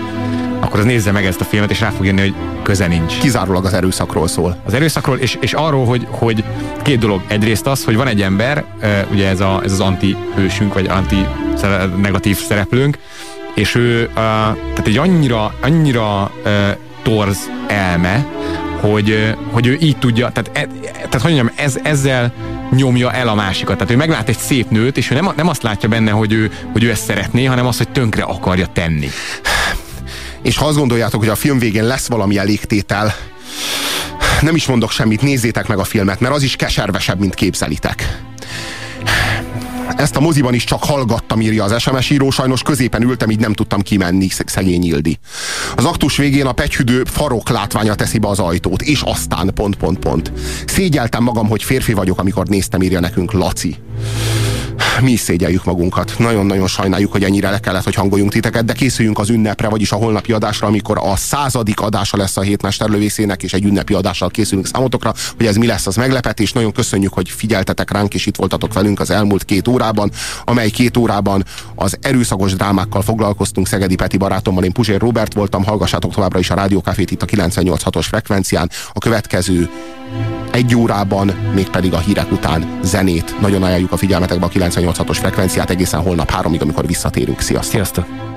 akkor az nézze meg ezt a filmet, és rá fog jönni, hogy köze nincs. Kizárólag az erőszakról szól. Az erőszakról, és, és arról, hogy, hogy két dolog. Egyrészt az, hogy van egy ember, ugye ez, a, ez az anti-hősünk, vagy anti-negatív szereplőnk, és ő tehát egy annyira, annyira torz elme, hogy, hogy ő így tudja, tehát, e, tehát hogy mondjam, ez, ezzel nyomja el a másikat. Tehát ő meglát egy szép nőt, és ő nem, nem azt látja benne, hogy ő, hogy ő ezt szeretné, hanem azt, hogy tönkre akarja tenni. És ha azt gondoljátok, hogy a film végén lesz valami elégtétel, nem is mondok semmit, nézzétek meg a filmet, mert az is keservesebb, mint képzelitek. Ezt a moziban is csak hallgattam, írja az SMS író, sajnos középen ültem, így nem tudtam kimenni, szegény Ildi. Az aktus végén a pegyhüdő farok látványa teszi be az ajtót, és aztán pont, pont, pont. Szégyeltem magam, hogy férfi vagyok, amikor néztem, írja nekünk Laci mi is szégyeljük magunkat. Nagyon-nagyon sajnáljuk, hogy ennyire le kellett, hogy hangoljunk titeket, de készüljünk az ünnepre, vagyis a holnapi adásra, amikor a századik adása lesz a hétmesterlövészének, és egy ünnepi adással készülünk számotokra, hogy ez mi lesz, az meglepetés. Nagyon köszönjük, hogy figyeltetek ránk, és itt voltatok velünk az elmúlt két órában, amely két órában az erőszakos drámákkal foglalkoztunk Szegedi Peti barátommal, én Puzsér Robert voltam, hallgassátok továbbra is a Rádiókafét itt a 98.6-os frekvencián. A következő egy órában, mégpedig a hírek után zenét. Nagyon ajánljuk a figyelmetekbe a 98.6-os frekvenciát egészen holnap háromig, amikor visszatérünk. Sziasztok! Sziasztok!